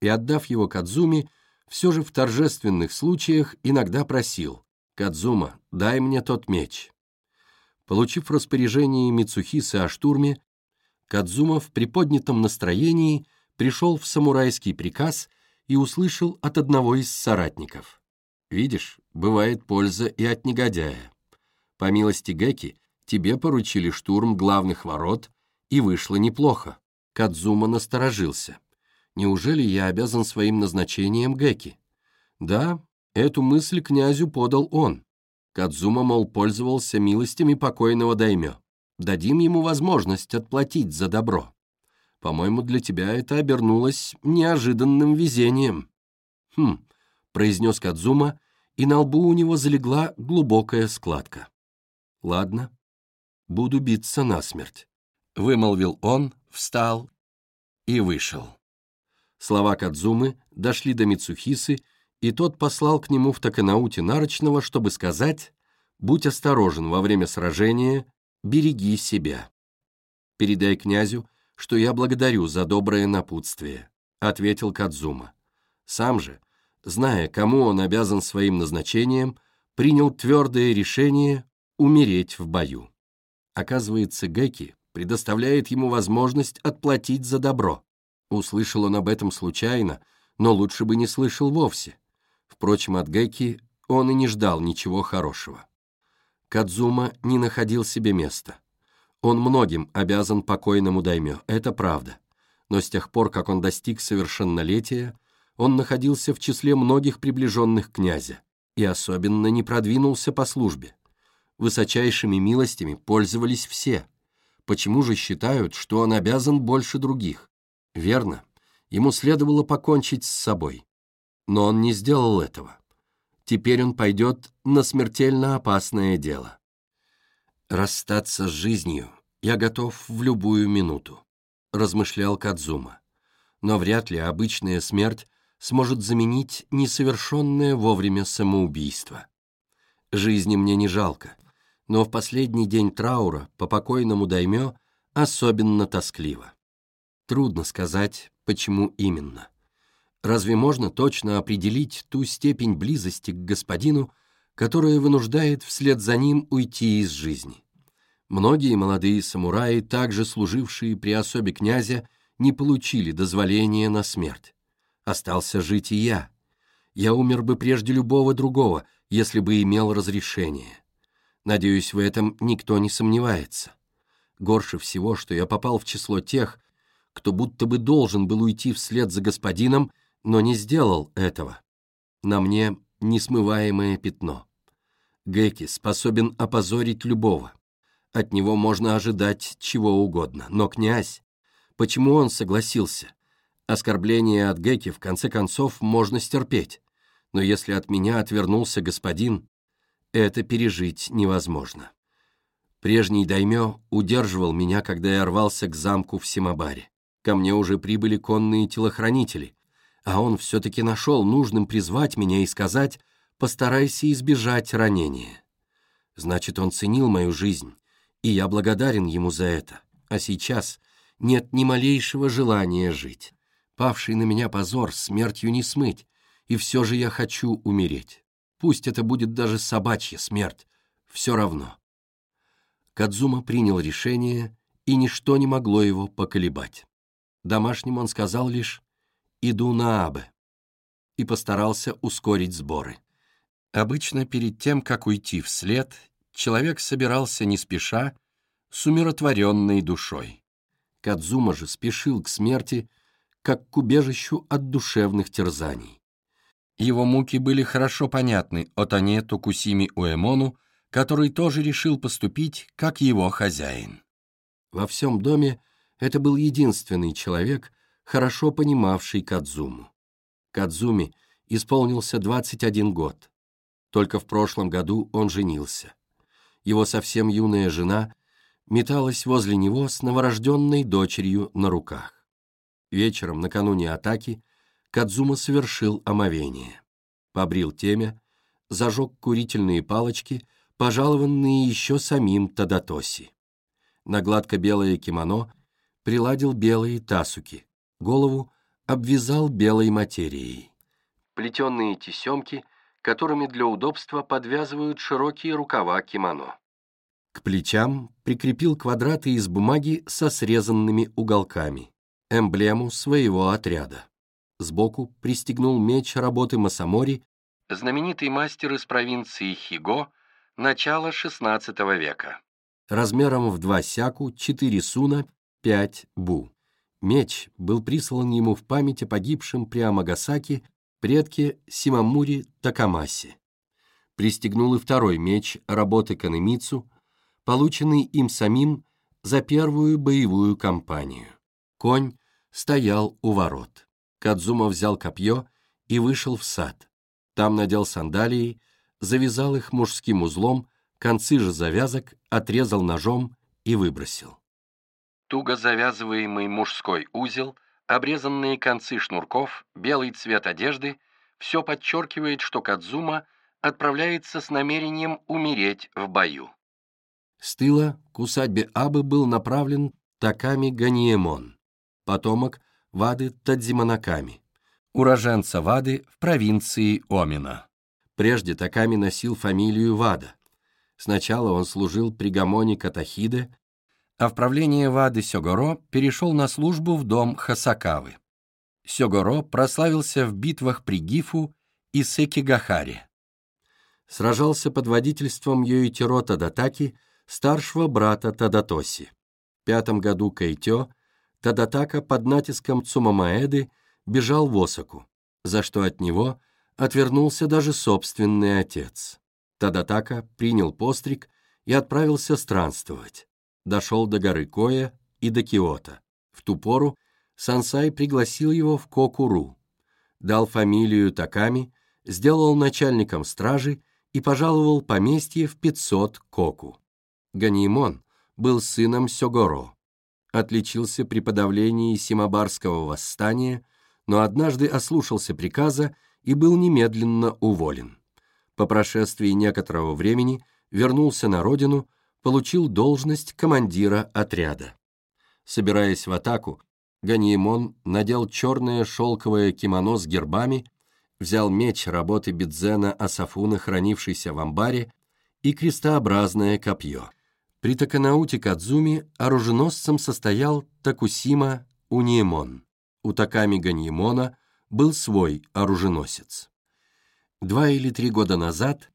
и, отдав его Кадзуми, все же в торжественных случаях иногда просил «Кадзума, дай мне тот меч». Получив распоряжение Мицухисы о штурме, Кадзума в приподнятом настроении пришел в самурайский приказ и услышал от одного из соратников. «Видишь, бывает польза и от негодяя. По милости Геки, тебе поручили штурм главных ворот, и вышло неплохо». Кадзума насторожился. «Неужели я обязан своим назначением Геки?» «Да, эту мысль князю подал он. Кадзума, мол, пользовался милостями покойного даймё. Дадим ему возможность отплатить за добро. По-моему, для тебя это обернулось неожиданным везением». «Хм», — произнес Кадзума, и на лбу у него залегла глубокая складка. «Ладно, буду биться насмерть», — вымолвил он, встал и вышел. Слова Кадзумы дошли до Мицухисы, и тот послал к нему в Таканауте Нарочного, чтобы сказать «Будь осторожен во время сражения, береги себя». «Передай князю, что я благодарю за доброе напутствие», — ответил Кадзума. Сам же, зная, кому он обязан своим назначением, принял твердое решение умереть в бою. Оказывается, Гэки предоставляет ему возможность отплатить за добро. Услышал он об этом случайно, но лучше бы не слышал вовсе. Впрочем, от Гэки он и не ждал ничего хорошего. Кадзума не находил себе места. Он многим обязан покойному даймё, это правда. Но с тех пор, как он достиг совершеннолетия, он находился в числе многих приближенных князя и особенно не продвинулся по службе. Высочайшими милостями пользовались все. Почему же считают, что он обязан больше других? Верно, ему следовало покончить с собой. Но он не сделал этого. Теперь он пойдет на смертельно опасное дело. «Расстаться с жизнью я готов в любую минуту», — размышлял Кадзума. «Но вряд ли обычная смерть сможет заменить несовершенное вовремя самоубийство. Жизни мне не жалко, но в последний день траура по покойному даймё особенно тоскливо. Трудно сказать, почему именно. Разве можно точно определить ту степень близости к господину, которая вынуждает вслед за ним уйти из жизни? Многие молодые самураи, также служившие при особе князя, не получили дозволения на смерть. Остался жить и я. Я умер бы прежде любого другого, если бы имел разрешение. Надеюсь, в этом никто не сомневается. Горше всего, что я попал в число тех, кто будто бы должен был уйти вслед за господином, но не сделал этого. На мне несмываемое пятно. Геки способен опозорить любого. От него можно ожидать чего угодно. Но князь... Почему он согласился? Оскорбление от Геки в конце концов можно стерпеть. Но если от меня отвернулся господин, это пережить невозможно. Прежний даймё удерживал меня, когда я рвался к замку в Симабаре. Ко мне уже прибыли конные телохранители, а он все-таки нашел нужным призвать меня и сказать постарайся избежать ранения. Значит, он ценил мою жизнь, и я благодарен ему за это. А сейчас нет ни малейшего желания жить. Павший на меня позор смертью не смыть, и все же я хочу умереть. Пусть это будет даже собачья смерть, все равно. Кадзума принял решение, и ничто не могло его поколебать. Домашним он сказал лишь «иду на Абе» и постарался ускорить сборы. Обычно перед тем, как уйти вслед, человек собирался не спеша, с умиротворенной душой. Кадзума же спешил к смерти, как к убежищу от душевных терзаний. Его муки были хорошо понятны Отане Токусими Уэмону, который тоже решил поступить, как его хозяин. Во всем доме это был единственный человек, хорошо понимавший Кадзуму. Кадзуми исполнился 21 год. Только в прошлом году он женился. Его совсем юная жена металась возле него с новорожденной дочерью на руках. Вечером, накануне атаки, Кадзума совершил омовение. Побрил темя, зажег курительные палочки, пожалованные еще самим Тадатоси. На гладко-белое кимоно приладил белые тасуки, голову обвязал белой материей. Плетенные тесемки, которыми для удобства подвязывают широкие рукава кимоно. К плечам прикрепил квадраты из бумаги со срезанными уголками, эмблему своего отряда. Сбоку пристегнул меч работы Масамори, знаменитый мастер из провинции Хиго, начала XVI века. Размером в два сяку, четыре суна, пять бу. Меч был прислан ему в память о погибшем при Амагасаке предке Симамури Такамаси. Пристегнул и второй меч работы Канемицу, полученный им самим за первую боевую кампанию. Конь стоял у ворот. Кадзума взял копье и вышел в сад. Там надел сандалии, завязал их мужским узлом, концы же завязок отрезал ножом и выбросил. Туго завязываемый мужской узел, обрезанные концы шнурков, белый цвет одежды — все подчеркивает, что Кадзума отправляется с намерением умереть в бою. С тыла к усадьбе Абы был направлен Таками Ганиемон, потомок Вады Тадзиманаками, уроженца Вады в провинции Омина. Прежде Таками носил фамилию Вада. Сначала он служил при Гамоне Катахиде, а в правление Вады Сёгоро перешел на службу в дом Хасакавы. Сёгоро прославился в битвах при Гифу и Секигахаре. Сражался под водительством Йоитиро Тадатаки, старшего брата Тадатоси. В пятом году Кайтё Тадатака под натиском Цумамаэды бежал в Осаку, за что от него отвернулся даже собственный отец. Тадатака принял постриг и отправился странствовать дошел до горы Коя и до Киота. В ту пору Сансай пригласил его в Кокуру, дал фамилию Таками, сделал начальником стражи и пожаловал поместье в 500 коку. Ганимон был сыном Сёгоро, отличился при подавлении Симабарского восстания, но однажды ослушался приказа и был немедленно уволен. По прошествии некоторого времени вернулся на родину, получил должность командира отряда. Собираясь в атаку, Ганиемон надел черное шелковое кимоно с гербами, взял меч работы Бидзена Асафуна, хранившийся в амбаре, и крестообразное копье. При Таканауте Кадзуми оруженосцем состоял Такусима Униемон. У Таками Ганьемона был свой оруженосец. Два или три года назад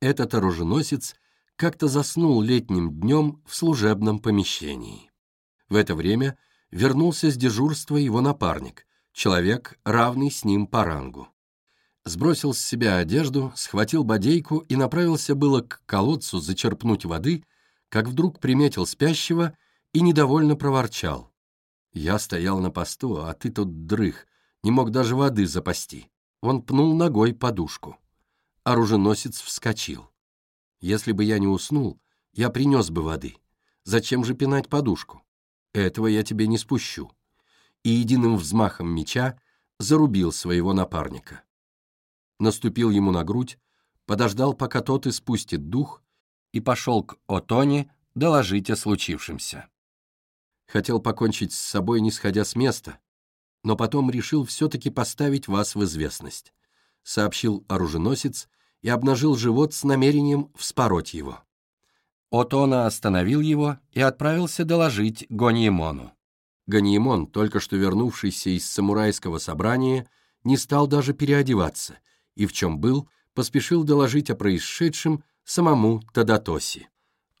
этот оруженосец как-то заснул летним днем в служебном помещении. В это время вернулся с дежурства его напарник, человек, равный с ним по рангу. Сбросил с себя одежду, схватил бодейку и направился было к колодцу зачерпнуть воды, как вдруг приметил спящего и недовольно проворчал. «Я стоял на посту, а ты тут дрых, не мог даже воды запасти». Он пнул ногой подушку. Оруженосец вскочил. Если бы я не уснул, я принес бы воды. Зачем же пинать подушку? Этого я тебе не спущу. И единым взмахом меча зарубил своего напарника. Наступил ему на грудь, подождал, пока тот испустит дух, и пошел к Отоне доложить о случившемся. Хотел покончить с собой, не сходя с места, но потом решил все-таки поставить вас в известность, сообщил оруженосец и обнажил живот с намерением вспороть его. Отона остановил его и отправился доложить Гоньемону. Ганьемон, только что вернувшийся из самурайского собрания, не стал даже переодеваться и в чем был, поспешил доложить о происшедшем самому Тадатоси.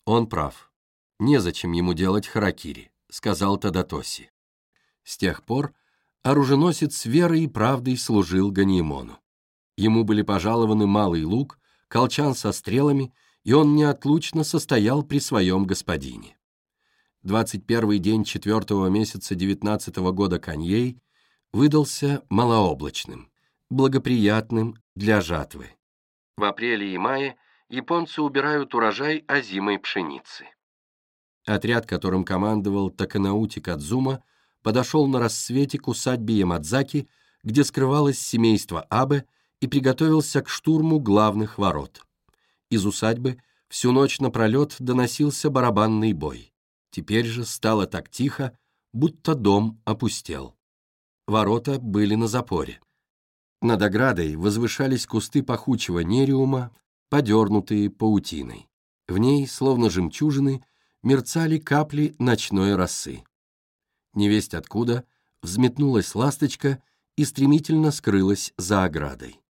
Он прав. Незачем ему делать харакири, сказал Тадатоси. С тех пор оруженосец верой и правдой служил Ганиемону. Ему были пожалованы малый лук, колчан со стрелами, и он неотлучно состоял при своем господине. 21 день четвертого месяца 19 года Коньей выдался малооблачным, благоприятным для жатвы. В апреле и мае японцы убирают урожай озимой пшеницы. Отряд, которым командовал Таканаути Кадзума, подошел на рассвете к усадьбе Ямадзаки, где скрывалось семейство Абе, и приготовился к штурму главных ворот. Из усадьбы всю ночь напролет доносился барабанный бой. Теперь же стало так тихо, будто дом опустел. Ворота были на запоре. Над оградой возвышались кусты пахучего нериума, подернутые паутиной. В ней, словно жемчужины, мерцали капли ночной росы. Невесть откуда взметнулась ласточка и стремительно скрылась за оградой.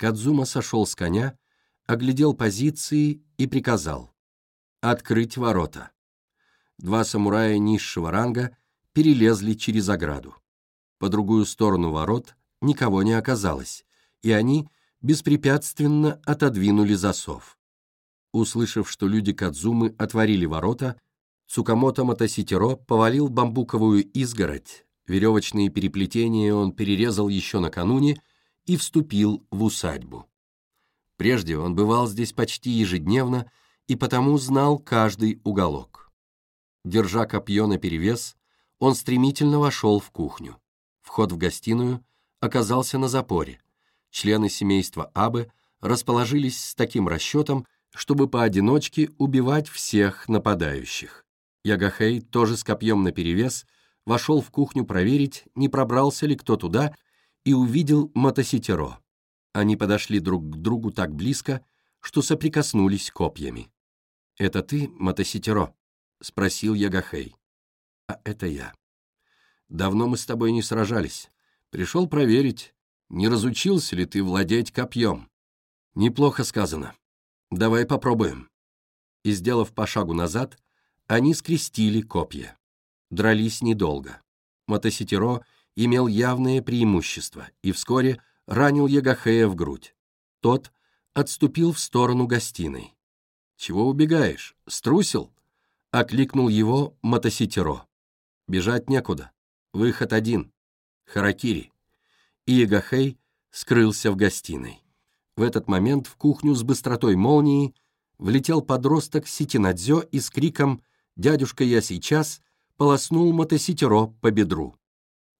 Кадзума сошел с коня, оглядел позиции и приказал «Открыть ворота». Два самурая низшего ранга перелезли через ограду. По другую сторону ворот никого не оказалось, и они беспрепятственно отодвинули засов. Услышав, что люди Кадзумы отворили ворота, Цукамото Мотоситеро повалил бамбуковую изгородь, веревочные переплетения он перерезал еще накануне и вступил в усадьбу. Прежде он бывал здесь почти ежедневно и потому знал каждый уголок. Держа копье наперевес, он стремительно вошел в кухню. Вход в гостиную оказался на запоре. Члены семейства Абы расположились с таким расчетом, чтобы поодиночке убивать всех нападающих. Ягахей, тоже с копьем наперевес, вошел в кухню проверить, не пробрался ли кто туда, и увидел Мотоситеро. Они подошли друг к другу так близко, что соприкоснулись копьями. «Это ты, Мотоситеро?» — спросил Ягахей. «А это я. Давно мы с тобой не сражались. Пришел проверить, не разучился ли ты владеть копьем. Неплохо сказано. Давай попробуем». И, сделав по шагу назад, они скрестили копья. Дрались недолго. Мотоситеро имел явное преимущество и вскоре ранил Ягахея в грудь. Тот отступил в сторону гостиной. «Чего убегаешь? Струсил?» — окликнул его Мотоситеро. «Бежать некуда. Выход один. Харакири». И Ягахей скрылся в гостиной. В этот момент в кухню с быстротой молнии влетел подросток Ситинадзё и с криком «Дядюшка, я сейчас!» полоснул мотоситеро по бедру.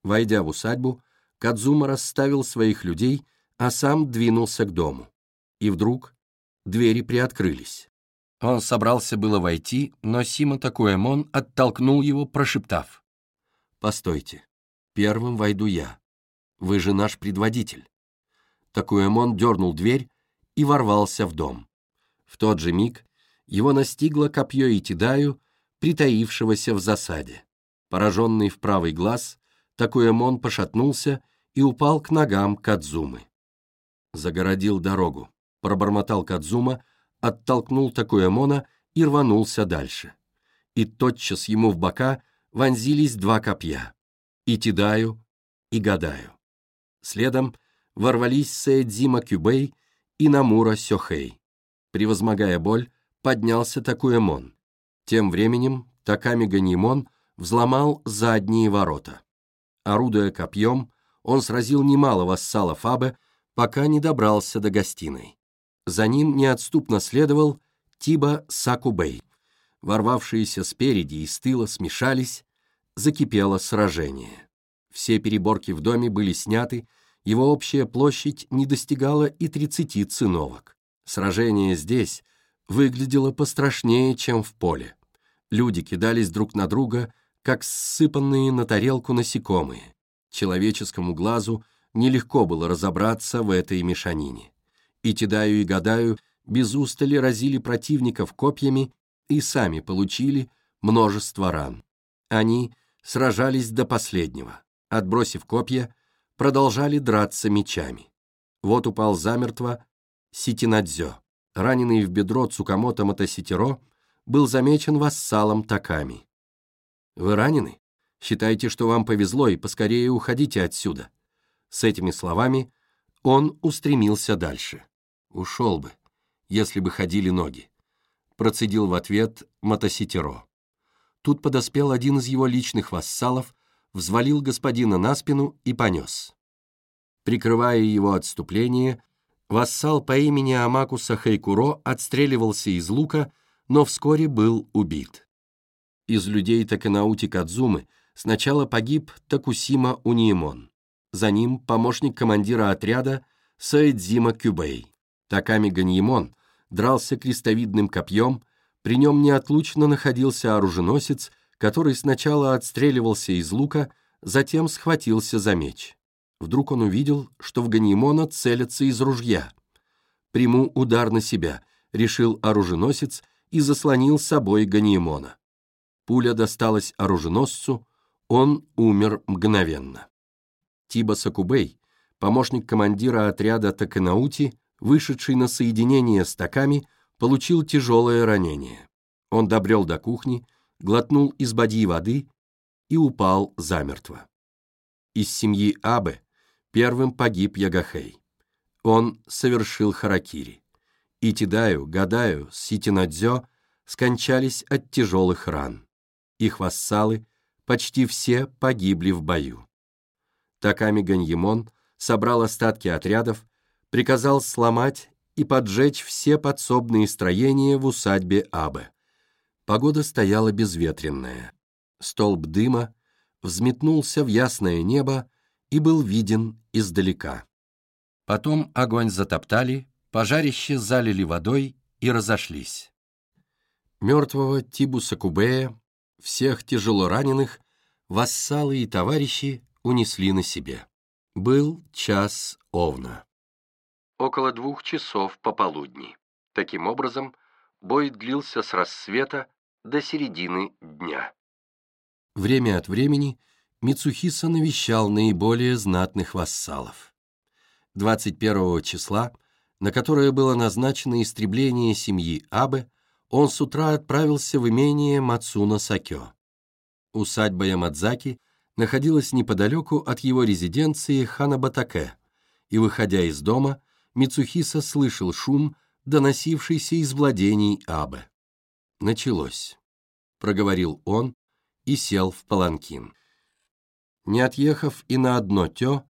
Войдя в усадьбу, Кадзума расставил своих людей, а сам двинулся к дому. И вдруг двери приоткрылись. Он собрался было войти, но Сима Такуэмон оттолкнул его, прошептав. «Постойте, первым войду я. Вы же наш предводитель». Такуэмон дернул дверь и ворвался в дом. В тот же миг его настигло копье Итидаю, притаившегося в засаде. Пораженный в правый глаз, Такуэмон пошатнулся и упал к ногам Кадзумы. Загородил дорогу, пробормотал Кадзума, оттолкнул Такуэмона и рванулся дальше. И тотчас ему в бока вонзились два копья — и Тидаю, и Гадаю. Следом ворвались Сэдзима Кюбей и Намура Сёхэй. Превозмогая боль, поднялся Такуэмон. Тем временем Таками Ганимон взломал задние ворота. Орудуя копьем, он сразил немало вассалов Абе, пока не добрался до гостиной. За ним неотступно следовал Тиба Сакубей. Ворвавшиеся спереди и с тыла смешались, закипело сражение. Все переборки в доме были сняты, его общая площадь не достигала и 30 циновок. Сражение здесь выглядело пострашнее, чем в поле. Люди кидались друг на друга, как ссыпанные на тарелку насекомые. Человеческому глазу нелегко было разобраться в этой мешанине. И Тидаю и Гадаю без устали разили противников копьями и сами получили множество ран. Они сражались до последнего. Отбросив копья, продолжали драться мечами. Вот упал замертво Ситинадзё. Раненый в бедро Цукамото Мотоситеро был замечен вассалом Таками. «Вы ранены? Считайте, что вам повезло, и поскорее уходите отсюда». С этими словами он устремился дальше. Ушел бы, если бы ходили ноги. Процедил в ответ Мотоситеро. Тут подоспел один из его личных вассалов, взвалил господина на спину и понес. Прикрывая его отступление, вассал по имени Амакуса Хайкуро отстреливался из лука, но вскоре был убит. Из людей Таканаути Кадзумы сначала погиб Такусима Униемон. За ним помощник командира отряда Саэдзима Кюбей. Таками Ганьемон дрался крестовидным копьем, при нем неотлучно находился оруженосец, который сначала отстреливался из лука, затем схватился за меч. Вдруг он увидел, что в Ганимона целятся из ружья. «Приму удар на себя», — решил оруженосец и заслонил собой Ганимона. Пуля досталась оруженосцу, он умер мгновенно. Тиба Сакубей, помощник командира отряда Таканаути, вышедший на соединение с таками, получил тяжелое ранение. Он добрел до кухни, глотнул из бадьи воды и упал замертво. Из семьи Абе первым погиб Ягахей. Он совершил харакири. И Тидаю, Гадаю, Ситинадзё скончались от тяжелых ран. Их вассалы почти все погибли в бою. Таками Ганьемон собрал остатки отрядов, приказал сломать и поджечь все подсобные строения в усадьбе Абе. Погода стояла безветренная. Столб дыма взметнулся в ясное небо и был виден издалека. Потом огонь затоптали, пожарище залили водой и разошлись. Мертвого Тибуса Кубея, всех тяжело раненых, вассалы и товарищи унесли на себе. Был час овна около двух часов пополудни. Таким образом, бой длился с рассвета до середины дня. Время от времени Мицухиса навещал наиболее знатных вассалов. 21 числа, на которое было назначено истребление семьи Абе, он с утра отправился в имение Мацуна Сакё. Усадьба Ямадзаки находилась неподалеку от его резиденции Ханабатаке, и, выходя из дома, Мицухиса слышал шум, доносившийся из владений Абе. «Началось», — проговорил он и сел в паланкин. Не отъехав и на одно тё,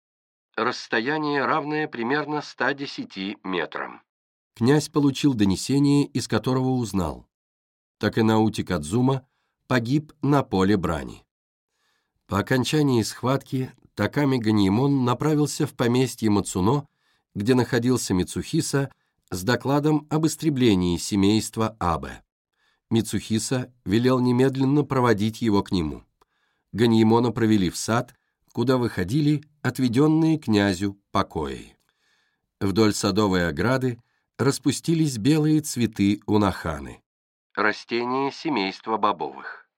расстояние, равное примерно 110 метрам. Князь получил донесение, из которого узнал. Так и Наути Кадзума погиб на поле брани. По окончании схватки Таками Ганимон направился в поместье Мацуно где находился Мицухиса с докладом об истреблении семейства Абе. Мицухиса велел немедленно проводить его к нему. Ганьемона провели в сад, куда выходили отведенные князю покои. Вдоль садовой ограды распустились белые цветы унаханы. Растение семейства бобовых.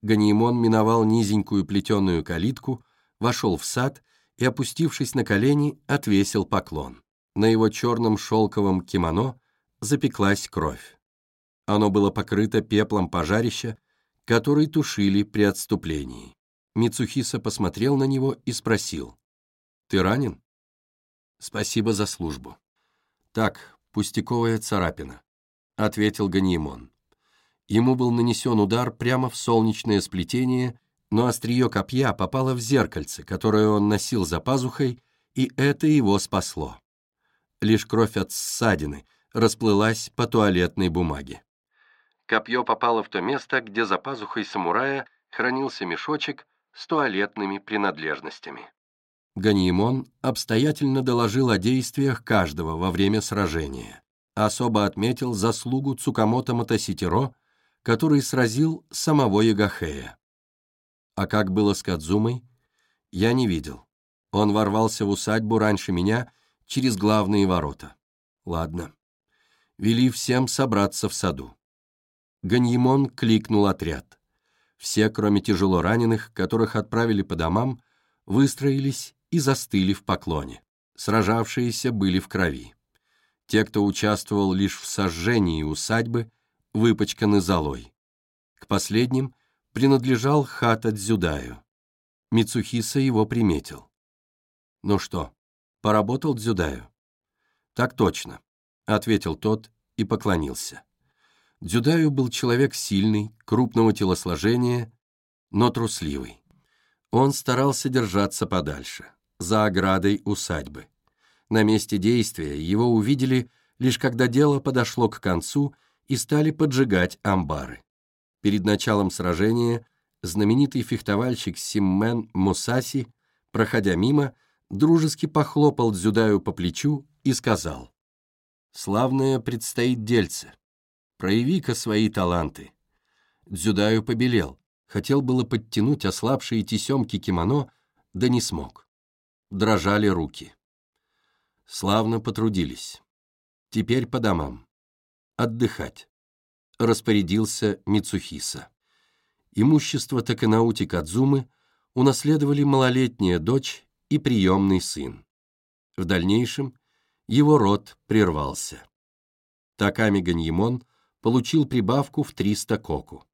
Ганимон миновал низенькую плетеную калитку, вошел в сад и, опустившись на колени, отвесил поклон. На его черном шелковом кимоно запеклась кровь. Оно было покрыто пеплом пожарища, который тушили при отступлении. Мицухиса посмотрел на него и спросил. «Ты ранен?» «Спасибо за службу». «Так, пустяковая царапина», — ответил Ганиемон. Ему был нанесен удар прямо в солнечное сплетение но острие копья попало в зеркальце, которое он носил за пазухой, и это его спасло. Лишь кровь от ссадины расплылась по туалетной бумаге. Копье попало в то место, где за пазухой самурая хранился мешочек с туалетными принадлежностями. Ганиемон обстоятельно доложил о действиях каждого во время сражения. особо отметил заслугу Цукамото Мотоситеро, который сразил самого Ягахея. А как было с Кадзумой, я не видел. Он ворвался в усадьбу раньше меня через главные ворота. Ладно. Вели всем собраться в саду. Ганьемон кликнул отряд. Все, кроме тяжело раненых, которых отправили по домам, выстроились и застыли в поклоне. Сражавшиеся были в крови. Те, кто участвовал лишь в сожжении усадьбы, выпачканы золой. К последним принадлежал хата Дзюдаю. Мицухиса его приметил. «Ну что, поработал Дзюдаю?» «Так точно», — ответил тот и поклонился. Дзюдаю был человек сильный, крупного телосложения, но трусливый. Он старался держаться подальше, за оградой усадьбы. На месте действия его увидели лишь когда дело подошло к концу и стали поджигать амбары. Перед началом сражения знаменитый фехтовальщик Симмен Мусаси, проходя мимо, дружески похлопал Дзюдаю по плечу и сказал, «Славное предстоит дельце. Прояви-ка свои таланты». Дзюдаю побелел, хотел было подтянуть ослабшие тесемки кимоно, да не смог. Дрожали руки. Славно потрудились. Теперь по домам. Отдыхать. Распорядился Мицухиса. Имущество Таканаути Кадзумы унаследовали малолетняя дочь и приемный сын. В дальнейшем его род прервался. Таками Ганьемон получил прибавку в 300 коку.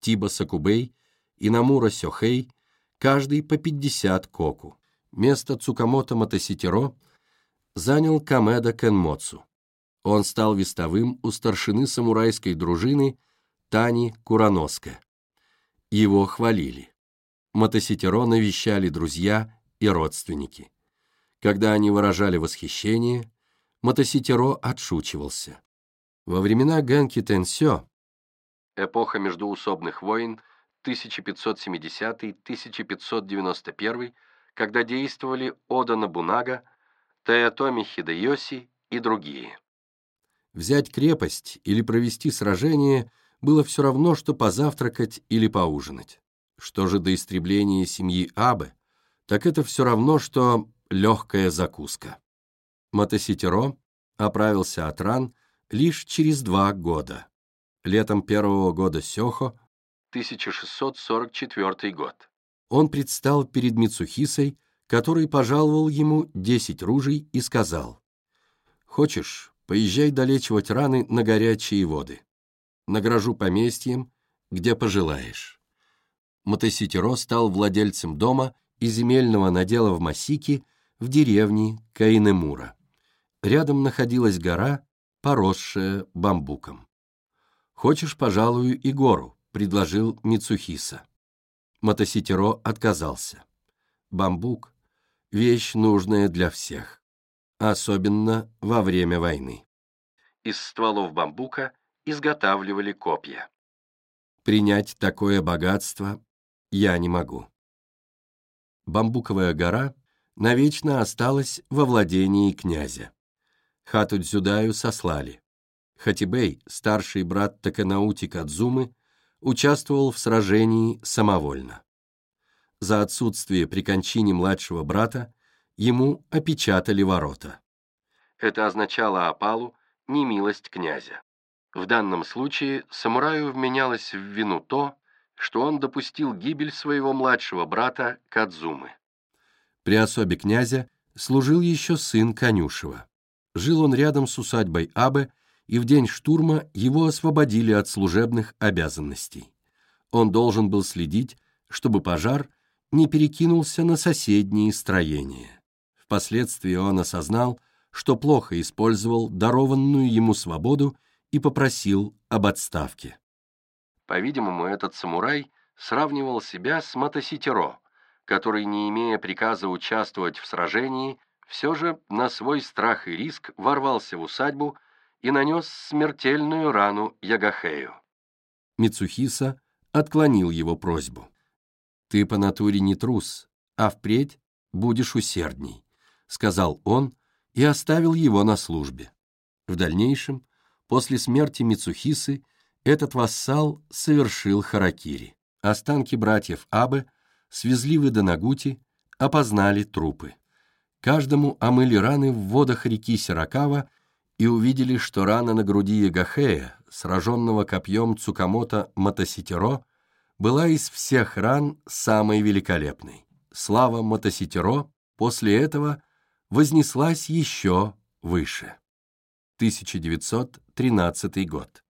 Тиба Сакубей и Намура Сёхей каждый по 50 коку. Место Цукамото Матоситеро занял Камеда Кенмоцу. Он стал вестовым у старшины самурайской дружины Тани Кураноске. Его хвалили. Мотоситеро навещали друзья и родственники. Когда они выражали восхищение, Мотоситеро отшучивался. Во времена Гэнки Тенсё, эпоха междуусобных войн 1570-1591, когда действовали Ода Набунага, Таятоми Хидеоси и другие. Взять крепость или провести сражение было все равно, что позавтракать или поужинать. Что же до истребления семьи Абы, так это все равно, что легкая закуска. Мотоситеро оправился от ран лишь через два года. Летом первого года Сёхо, 1644 год, он предстал перед Мицухисой, который пожаловал ему десять ружей и сказал, «Хочешь, поезжай долечивать раны на горячие воды. Награжу поместьем, где пожелаешь». Мотоситеро стал владельцем дома и земельного надела в Масике в деревне Каинемура. Рядом находилась гора, поросшая бамбуком. «Хочешь, пожалую, и гору», — предложил Мицухиса. Мотоситеро отказался. Бамбук — вещь, нужная для всех, особенно во время войны. Из стволов бамбука изготавливали копья. Принять такое богатство я не могу. Бамбуковая гора навечно осталась во владении князя. Хату Дзюдаю сослали. Хатибей, старший брат Таканаути Кадзумы, участвовал в сражении самовольно. За отсутствие при кончине младшего брата ему опечатали ворота. Это означало опалу, немилость князя. В данном случае самураю вменялось в вину то, что он допустил гибель своего младшего брата Кадзумы. При особе князя служил еще сын Конюшева. Жил он рядом с усадьбой Абе, и в день штурма его освободили от служебных обязанностей. Он должен был следить, чтобы пожар не перекинулся на соседние строения. Впоследствии он осознал, что плохо использовал дарованную ему свободу и попросил об отставке. По-видимому, этот самурай сравнивал себя с Матоситеро, который, не имея приказа участвовать в сражении, все же на свой страх и риск ворвался в усадьбу и нанес смертельную рану Ягахею. Мицухиса отклонил его просьбу. «Ты по натуре не трус, а впредь будешь усердней», — сказал он и оставил его на службе. В дальнейшем, после смерти Мицухисы, этот вассал совершил харакири. Останки братьев Абе свезли в Иданагути, опознали трупы. Каждому омыли раны в водах реки Сиракава и увидели, что рана на груди Ягахея, сраженного копьем Цукамото Матоситеро, была из всех ран самой великолепной. Слава Матоситеро после этого вознеслась еще выше. 1913 год.